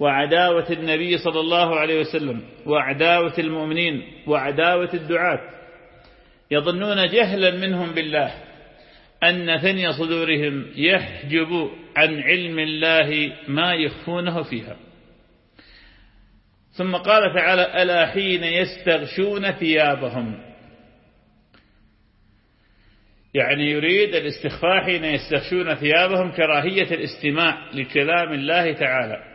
وعداوة النبي صلى الله عليه وسلم وعداوة المؤمنين وعداوة الدعاة. يظنون جهلا منهم بالله أن ثني صدورهم يحجب عن علم الله ما يخفونه فيها. ثم قال تعالى ألا حين يستغشون ثيابهم؟ يعني يريد الاستخفاء حين يستغشون ثيابهم كراهية الاستماع لكلام الله تعالى.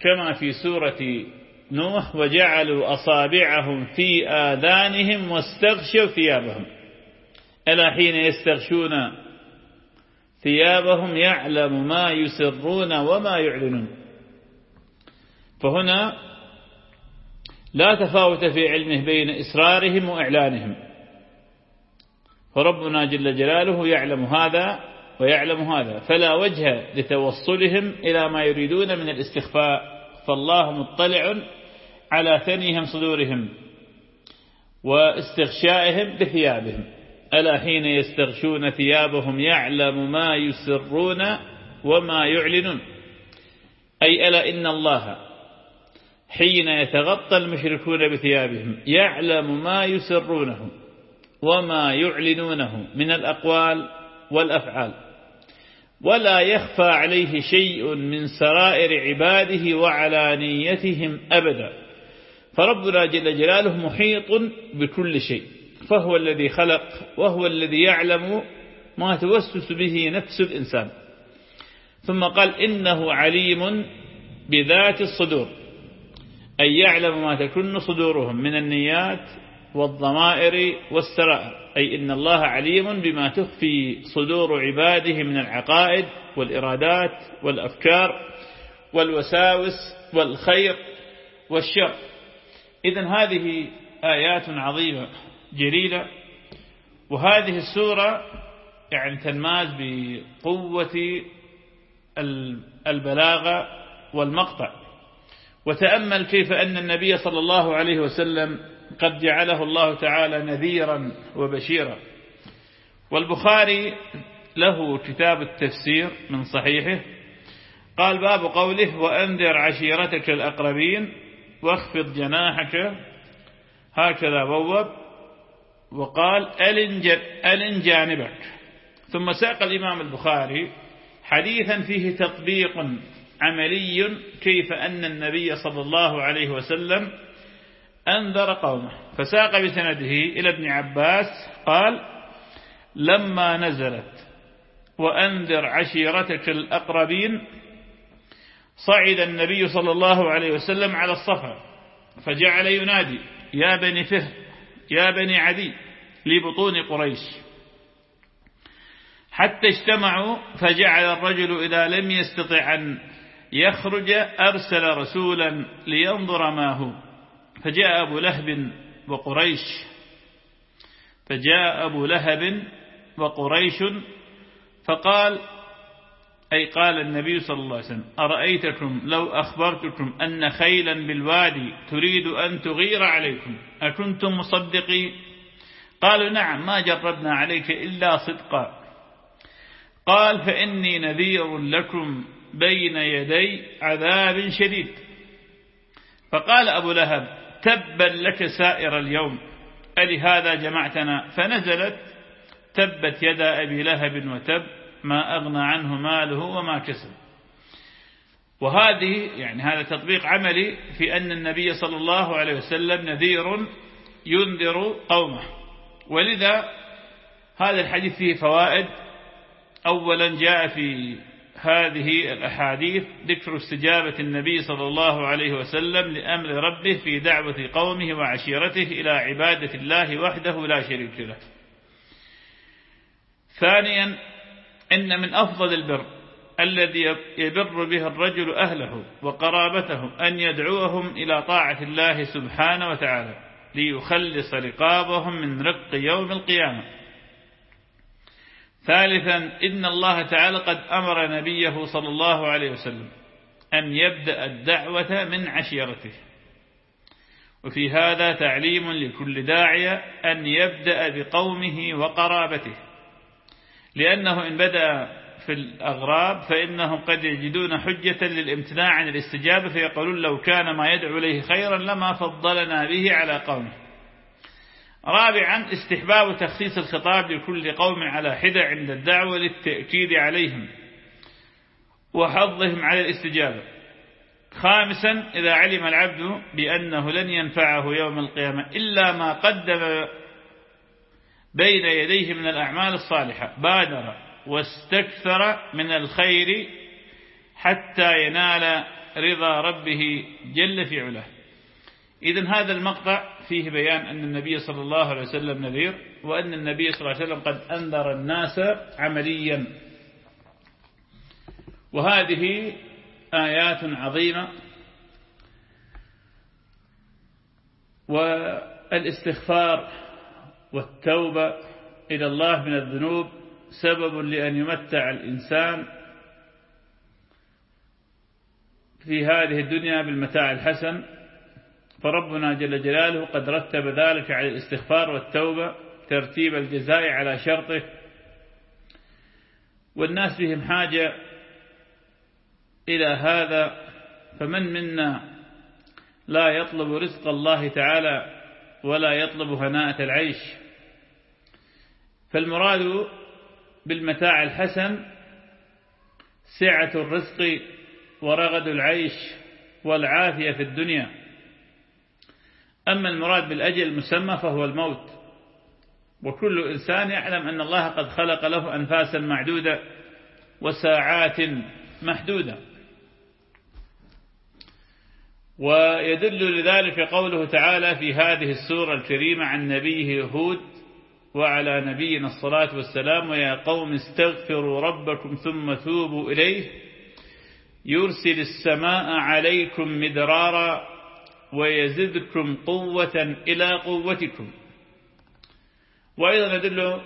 كما في سورة نوح وجعلوا أصابعهم في آذانهم واستغشوا ثيابهم. ألا حين يستغشون ثيابهم يعلم ما يسرون وما يعلنون. فهنا لا تفاوت في علمه بين إسرارهم وإعلانهم. فربنا جل جلاله يعلم هذا ويعلم هذا. فلا وجه لتوصلهم إلى ما يريدون من الاستخفاء. فالله مطلع على ثنيهم صدورهم واستغشائهم بثيابهم. ألا حين يستغشون ثيابهم يعلم ما يسرون وما يعلنون. أي ألا إن الله حين يتغطى المشركون بثيابهم يعلم ما يسرونه وما يعلنونه من الأقوال والأفعال. ولا يخفى عليه شيء من سرائر عباده وعلانيتهم أبدا. فربنا جل جلاله محيط بكل شيء. فهو الذي خلق وهو الذي يعلم ما توسوس به نفس الإنسان. ثم قال إنه عليم بذات الصدور. أي يعلم ما تكن صدورهم من النيات والضمائر والسرائر. أي إن الله عليم بما تخفي صدور عباده من العقائد والإرادات والأفكار والوساوس والخير والشر. إذن هذه آيات عظيمة جليلة. وهذه السورة يعني تنماز بقوة البلاغة والمقطع. وتأمل كيف أن النبي صلى الله عليه وسلم قد جعله الله تعالى نذيرا وبشيرا. والبخاري له كتاب التفسير من صحيحه. قال باب قوله وأنذر عشيرتك الأقربين واخفض جناحك. هكذا بوب. وقال ألن جانبك. ثم ساق الإمام البخاري حديثا فيه تطبيق عملي كيف أن النبي صلى الله عليه وسلم أنذر قومه. فساق بسنده إلى ابن عباس قال لما نزلت وأنذر عشيرتك الأقربين صعد النبي صلى الله عليه وسلم على الصفا فجعل ينادي يا بني فهر يا بني عدي لبطون قريش. حتى اجتمعوا فجعل الرجل إذا لم يستطع أن يخرج أرسل رسولا لينظر ما هو. فجاء أبو لهب وقريش. فجاء أبو لهب وقريش فقال أي قال النبي صلى الله عليه وسلم أرأيتكم لو أخبرتكم أن خيلا بالوادي تريد أن تغير عليكم أكنتم مصدقين؟ قالوا نعم ما جربنا عليك إلا صدقا. قال فإني نذير لكم بين يدي عذاب شديد. فقال أبو لهب تبا لك سائر اليوم. ألهذا جمعتنا فنزلت تبت يدا أبي لهب وتب ما أغنى عنه ماله وما كسب. وهذه يعني هذا تطبيق عملي في أن النبي صلى الله عليه وسلم نذير ينذر قومه. ولذا هذا الحديث فيه فوائد. أولا جاء في هذه الأحاديث ذكر استجابة النبي صلى الله عليه وسلم لأمر ربه في دعوة قومه وعشيرته إلى عبادة الله وحده لا شريك له. ثانيا إن من أفضل البر الذي يبر به الرجل أهله وقرابته أن يدعوهم إلى طاعة الله سبحانه وتعالى ليخلص رقابهم من رق يوم القيامة. ثالثا إن الله تعالى قد أمر نبيه صلى الله عليه وسلم أن يبدأ الدعوة من عشيرته. وفي هذا تعليم لكل داعية أن يبدأ بقومه وقرابته. لأنه إن بدأ في الأغراب فإنهم قد يجدون حجة للامتناع عن الاستجابة فيقولون لو كان ما يدعو إليه خيرا لما فضلنا به على قومه. رابعا استحباب تخصيص الخطاب لكل قوم على حدة عند الدعوة للتأكيد عليهم وحظهم على الاستجابة. خامسا إذا علم العبد بأنه لن ينفعه يوم القيامة إلا ما قدم بين يديه من الأعمال الصالحة بادر واستكثر من الخير حتى ينال رضا ربه جل في علاه. إذن هذا المقطع فيه بيان أن النبي صلى الله عليه وسلم نذير وأن النبي صلى الله عليه وسلم قد أنذر الناس عمليا. وهذه آيات عظيمة. والإستغفار والتوبة إلى الله من الذنوب سبب لأن يمتع الإنسان في هذه الدنيا بالمتاع الحسن. فربنا جل جلاله قد رتب ذلك على الاستغفار والتوبة ترتيب الجزاء على شرطه. والناس بهم حاجة إلى هذا فمن منا لا يطلب رزق الله تعالى ولا يطلب هناءة العيش. فالمراد بالمتاع الحسن سعة الرزق ورغد العيش والعافية في الدنيا. أما المراد بالأجل المسمى فهو الموت. وكل إنسان يعلم أن الله قد خلق له أنفاسا معدودة وساعات محدودة. ويدل لذلك قوله تعالى في هذه السورة الكريمة عن نبيه هود وعلى نبينا الصلاة والسلام ويا قوم استغفروا ربكم ثم توبوا إليه يرسل السماء عليكم مدرارا ويزدكم قوة إلى قوتكم. وأيضا يدل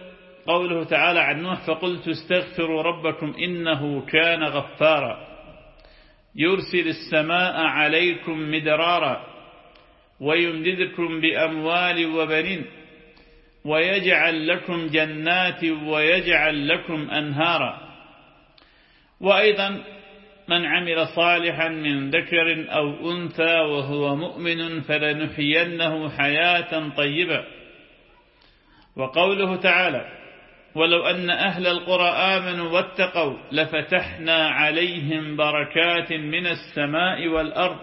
قوله تعالى عن نوح فقلت استغفروا ربكم إنه كان غفارا. يرسل السماء عليكم مدرارا ويمددكم بأموال وبنين ويجعل لكم جنات ويجعل لكم أنهارا. وأيضا من عمل صالحا من ذكر أو أنثى وهو مؤمن فلنحيينه حياة طيبة. وقوله تعالى ولو أن أهل القرى آمنوا واتقوا لفتحنا عليهم بركات من السماء والأرض.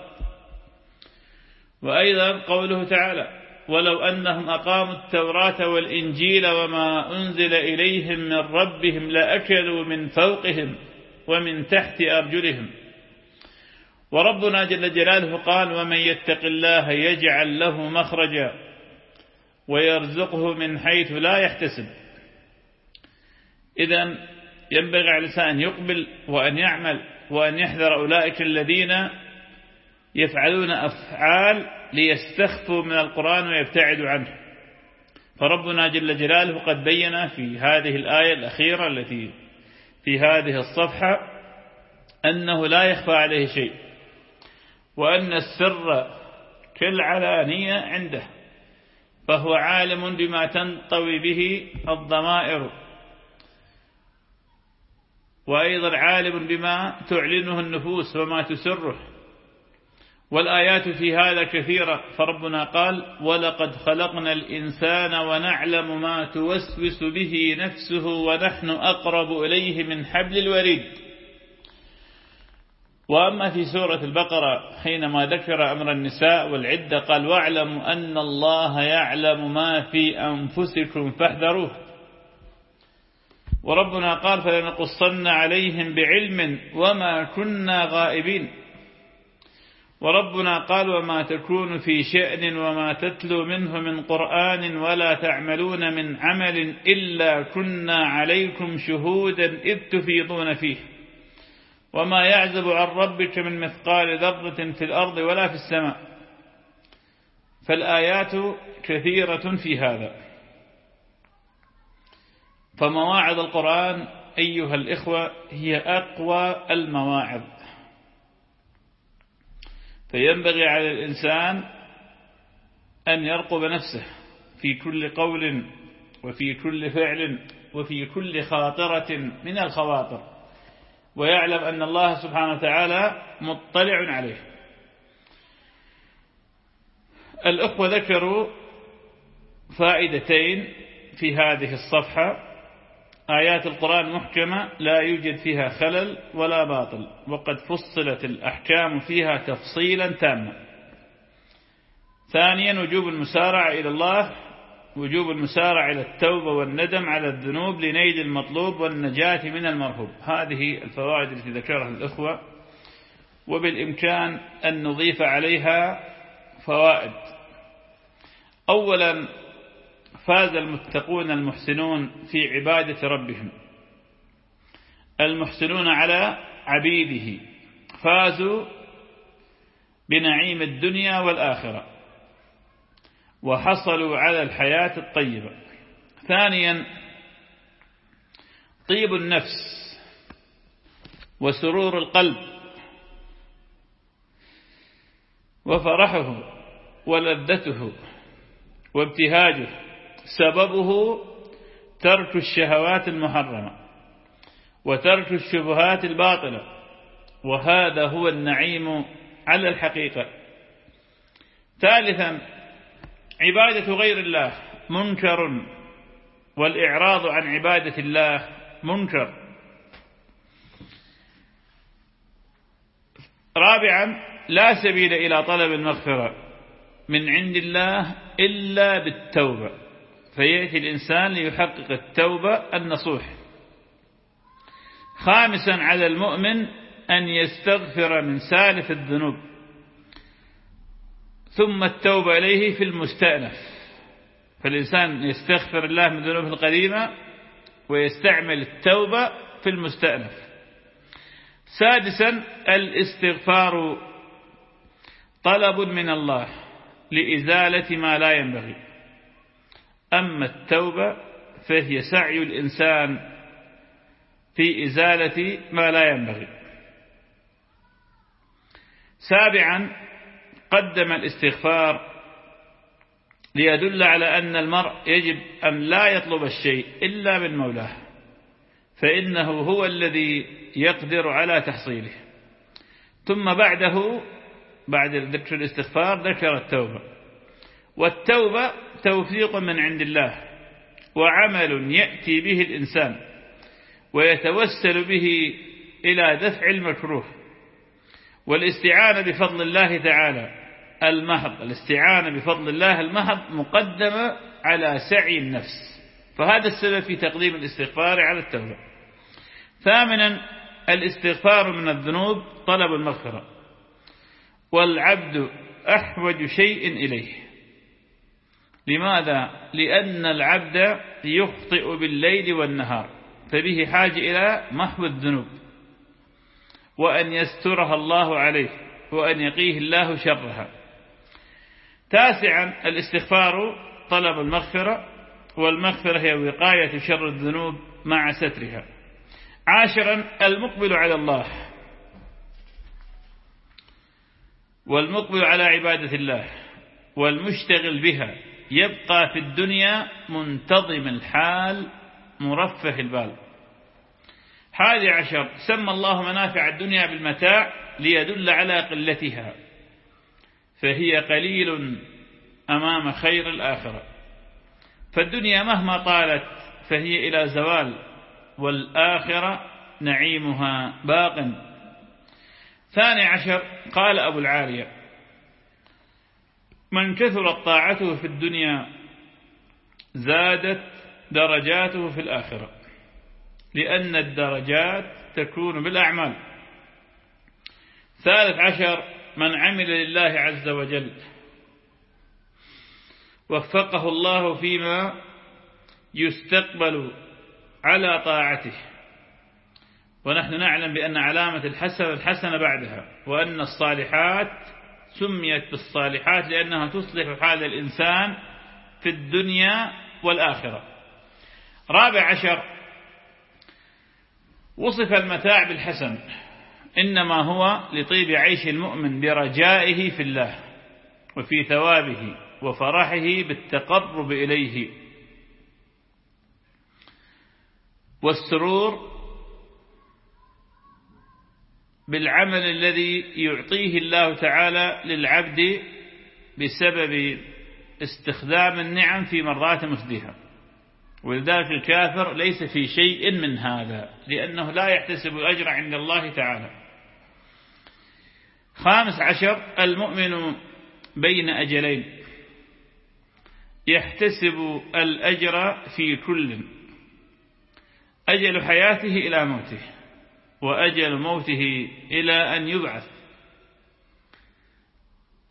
وأيضا قوله تعالى ولو أنهم أقاموا التوراة والإنجيل وما أنزل إليهم من ربهم لأكلوا من فوقهم ومن تحت أرجلهم. وربنا جل جلاله قال ومن يتق الله يجعل له مخرجا ويرزقه من حيث لا يحتسب. إذا ينبغي على الإنسان أن يقبل وأن يعمل وأن يحذر أولئك الذين يفعلون أفعال ليستخفوا من القرآن ويبتعدوا عنه. فربنا جل جلاله قد بين في هذه الآية الأخيرة التي في هذه الصفحة أنه لا يخفى عليه شيء وأن السر كالعلانية عنده فهو عالم بما تنطوي به الضمائر وأيضا عالم بما تعلنه النفوس وما تسره. والآيات في هذا كثيرة. فربنا قال ولقد خلقنا الإنسان ونعلم ما توسوس به نفسه ونحن أقرب إليه من حبل الوريد. وأما في سورة البقرة حينما ذكر أمر النساء والعدة قال واعلموا أن الله يعلم ما في أنفسكم فاحذروه. وربنا قال فلنقصن عليهم بعلم وما كنا غائبين. وربنا قال وما تكون في شأن وما تتلو منه من قرآن ولا تعملون من عمل إلا كنا عليكم شهودا إذ تفيضون فيه. وما يعزب عن ربك من مثقال ذرة في الأرض ولا في السماء. فالآيات كثيرة في هذا. فمواعظ القرآن أيها الإخوة هي أقوى المواعظ. فينبغي على الإنسان أن يرقب نفسه في كل قول وفي كل فعل وفي كل خاطرة من الخواطر ويعلم أن الله سبحانه وتعالى مطلع عليه. الأخوة ذكروا فائدتين في هذه الصفحة. آيات القرآن محكمة لا يوجد فيها خلل ولا باطل وقد فصلت الأحكام فيها تفصيلا تاما. ثانيا وجوب المسارعة إلى الله وجوب المسارعة إلى التوبة والندم على الذنوب لنيل المطلوب والنجاة من المرهوب. هذه الفوائد التي ذكرها الأخوة وبالإمكان أن نضيف عليها فوائد. أولا فاز المتقون المحسنون في عبادة ربهم. المحسنون على عبيده. فازوا بنعيم الدنيا والآخرة. وحصلوا على الحياة الطيبة. ثانيا طيب النفس وسرور القلب. وفرحه ولذته وابتهاجه. سببه ترك الشهوات المحرمة وترك الشبهات الباطلة وهذا هو النعيم على الحقيقة. ثالثا عبادة غير الله منكر والإعراض عن عبادة الله منكر. رابعا لا سبيل إلى طلب المغفرة من عند الله إلا بالتوبة. فيأتي الإنسان ليحقق التوبة النصوح. خامسا على المؤمن أن يستغفر من سالف الذنوب. ثم التوبة إليه في المستأنف. فالإنسان يستغفر الله من ذنوبه القديمة ويستعمل التوبة في المستأنف. سادسا الاستغفار طلب من الله لإزالة ما لا ينبغي. أما التوبة فهي سعي الإنسان في إزالة ما لا ينبغي. سابعا قدم الاستغفار ليدل على أن المرء يجب أن لا يطلب الشيء إلا من مولاه فإنه هو الذي يقدر على تحصيله. ثم بعده بعد ذكر الاستغفار ذكر التوبة. والتوبة توفيق من عند الله وعمل يأتي به الإنسان ويتوسل به إلى دفع المكروه والاستعانة بفضل الله تعالى المهض الاستعانة بفضل الله المهض مقدمة على سعي النفس فهذا السبب في تقديم الاستغفار على التوبة. ثامنا الاستغفار من الذنوب طلب المغفرة والعبد أحوج شيء إليه. لماذا؟ لأن العبد يخطئ بالليل والنهار فبه حاجة إلى محو الذنوب. وأن يسترها الله عليه وأن يقيه الله شرها. تاسعا الاستغفار طلب المغفرة والمغفرة هي وقاية شر الذنوب مع سترها. عاشرا المقبل على الله. والمقبل على عبادة الله والمشتغل بها. يبقى في الدنيا منتظم الحال مرفه البال. حادي عشر سمى الله منافع الدنيا بالمتاع ليدل على قلتها. فهي قليل أمام خير الآخرة. فالدنيا مهما طالت فهي إلى زوال والآخرة نعيمها باق. ثاني عشر قال أبو العالية من كثرت طاعته في الدنيا زادت درجاته في الآخرة لأن الدرجات تكون بالأعمال. ثالث عشر من عمل لله عز وجل وفقه الله فيما يستقبل على طاعته. ونحن نعلم بأن علامة الحسنة الحسنة بعدها وأن الصالحات سميت بالصالحات لأنها تصلح حال الإنسان في الدنيا والآخرة. رابع عشر وصف المتاع بالحسن إنما هو لطيب عيش المؤمن برجائه في الله وفي ثوابه وفرحه بالتقرب إليه. والسرور بالعمل الذي يعطيه الله تعالى للعبد بسبب استخدام النعم في مرات مفدها ولذلك الكافر ليس في شيء من هذا لأنه لا يحتسب الأجر عند الله تعالى. خامس عشر المؤمن بين أجلين. يحتسب الأجر في كل. أجل حياته إلى موته. وأجل موته إلى أن يبعث.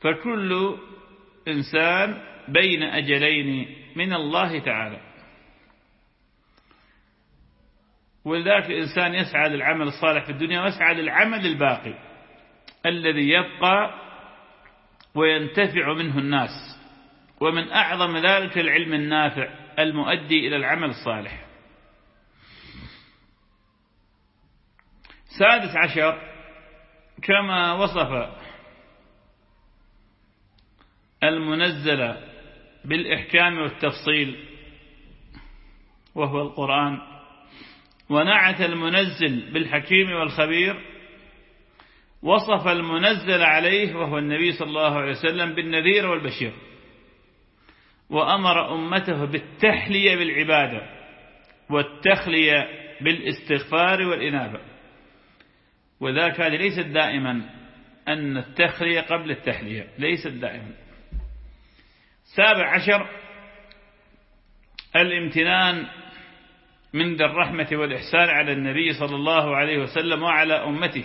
فكل إنسان بين أجلين من الله تعالى. ولذلك الإنسان يسعى للعمل الصالح في الدنيا ويسعى للعمل الباقي الذي يبقى وينتفع منه الناس. ومن أعظم ذلك العلم النافع المؤدي إلى العمل الصالح. سادس عشر كما وصف المنزل بالإحكام والتفصيل وهو القرآن ونعت المنزل بالحكيم والخبير وصف المنزل عليه وهو النبي صلى الله عليه وسلم بالنذير والبشير وأمر أمته بالتحلية بالعبادة والتخلية بالإستغفار والإنابة. وذاك هذه ليست دائما أن التخلية قبل التحلية ليست دائما. سابع عشر الامتنان من ذي الرحمة والإحسان على النبي صلى الله عليه وسلم وعلى أمته.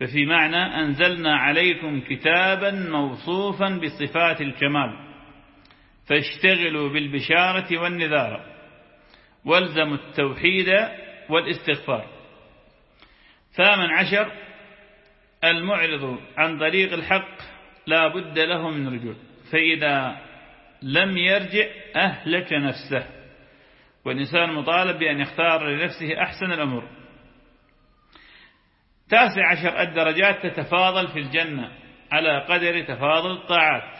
ففي معنى أنزلنا عليكم كتابا موصوفا بصفات الكمال فاشتغلوا بالبشارة والنذارة والزموا التوحيد والاستغفار. ثامن عشر المعرض عن طريق الحق لا بد له من رجوع فإذا لم يرجع أهلك نفسه والإنسان مطالب بأن يختار لنفسه أحسن الأمور. تاسع عشر الدرجات تتفاضل في الجنة على قدر تفاضل الطاعات.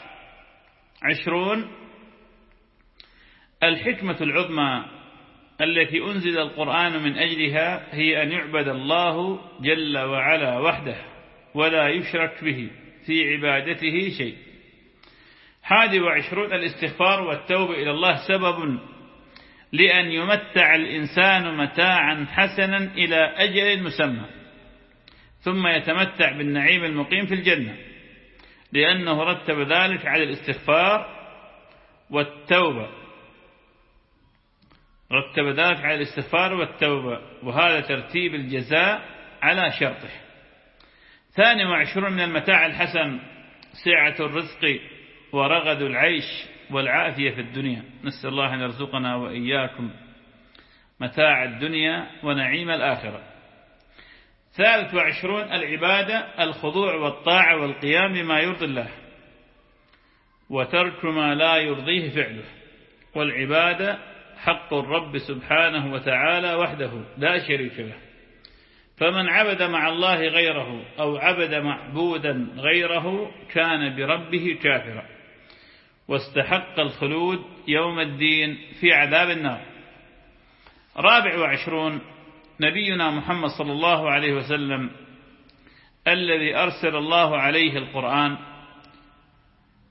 عشرون الحكمة العظمى التي أنزل القرآن من أجلها هي أن يعبد الله جل وعلا وحده ولا يشرك به في عبادته شيء. حادي وعشرون الاستغفار والتوبة إلى الله سبب لأن يمتع الإنسان متاعا حسنا إلى أجل مسمى ثم يتمتع بالنعيم المقيم في الجنة لأنه رتب ذلك على الاستغفار والتوبة. رتب ذلك على الاستغفار والتوبة وهذا ترتيب الجزاء على شرطه. ثاني وعشرون من المتاع الحسن سعة الرزق ورغد العيش والعافية في الدنيا. نسأل الله أن يرزقنا وإياكم متاع الدنيا ونعيم الآخرة. ثالث وعشرون العبادة الخضوع والطاعة والقيام بما يرضي الله وترك ما لا يرضيه فعله والعبادة حق الرب سبحانه وتعالى وحده لا شريك له. فمن عبد مع الله غيره أو عبد معبودا غيره كان بربه كافرا. واستحق الخلود يوم الدين في عذاب النار. رابع وعشرون نبينا محمد صلى الله عليه وسلم الذي أرسل الله عليه القرآن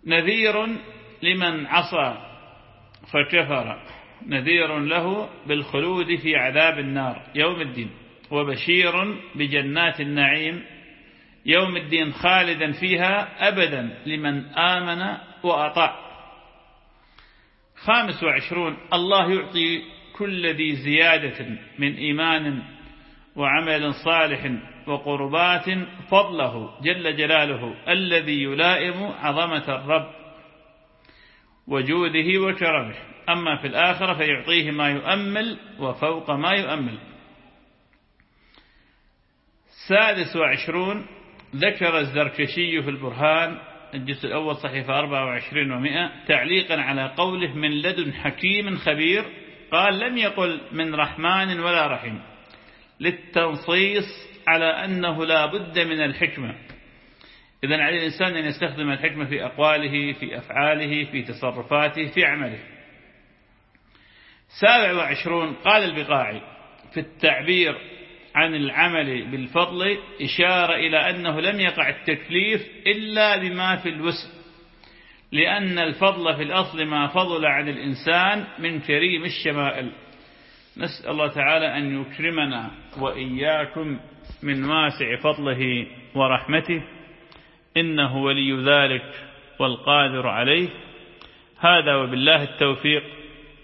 نذير لمن عصى فكفر. نذير له بالخلود في عذاب النار. يوم الدين. وبشير بجنات النعيم. يوم الدين خالدا فيها أبدا لمن آمن وأطاع. خامس وعشرون. الله يعطي كل ذي زيادة من إيمان وعمل صالح وقربات فضله جل جلاله الذي يلائم عظمة الرب وجوده وكرمه. أما في الآخرة فيعطيه ما يؤمل وفوق ما يؤمل. سادس وعشرون ذكر الزركشي في البرهان الجزء الأول صحيفة 24 ومئة تعليقا على قوله من لدن حكيم خبير قال لم يقل من رحمن ولا رحيم. للتنصيص على أنه لا بد من الحكمة. إذا على الإنسان أن يستخدم الحكمة في أقواله في أفعاله في تصرفاته في عمله. سابع وعشرون قال البقاعي في التعبير عن العمل بالفضل إشارة إلى أنه لم يقع التكليف إلا بما في الوسع لأن الفضل في الأصل ما فضل عن الإنسان من كريم الشمائل. نسأل الله تعالى أن يكرمنا وإياكم من واسع فضله ورحمته إنه ولي ذلك والقادر عليه. هذا وبالله التوفيق.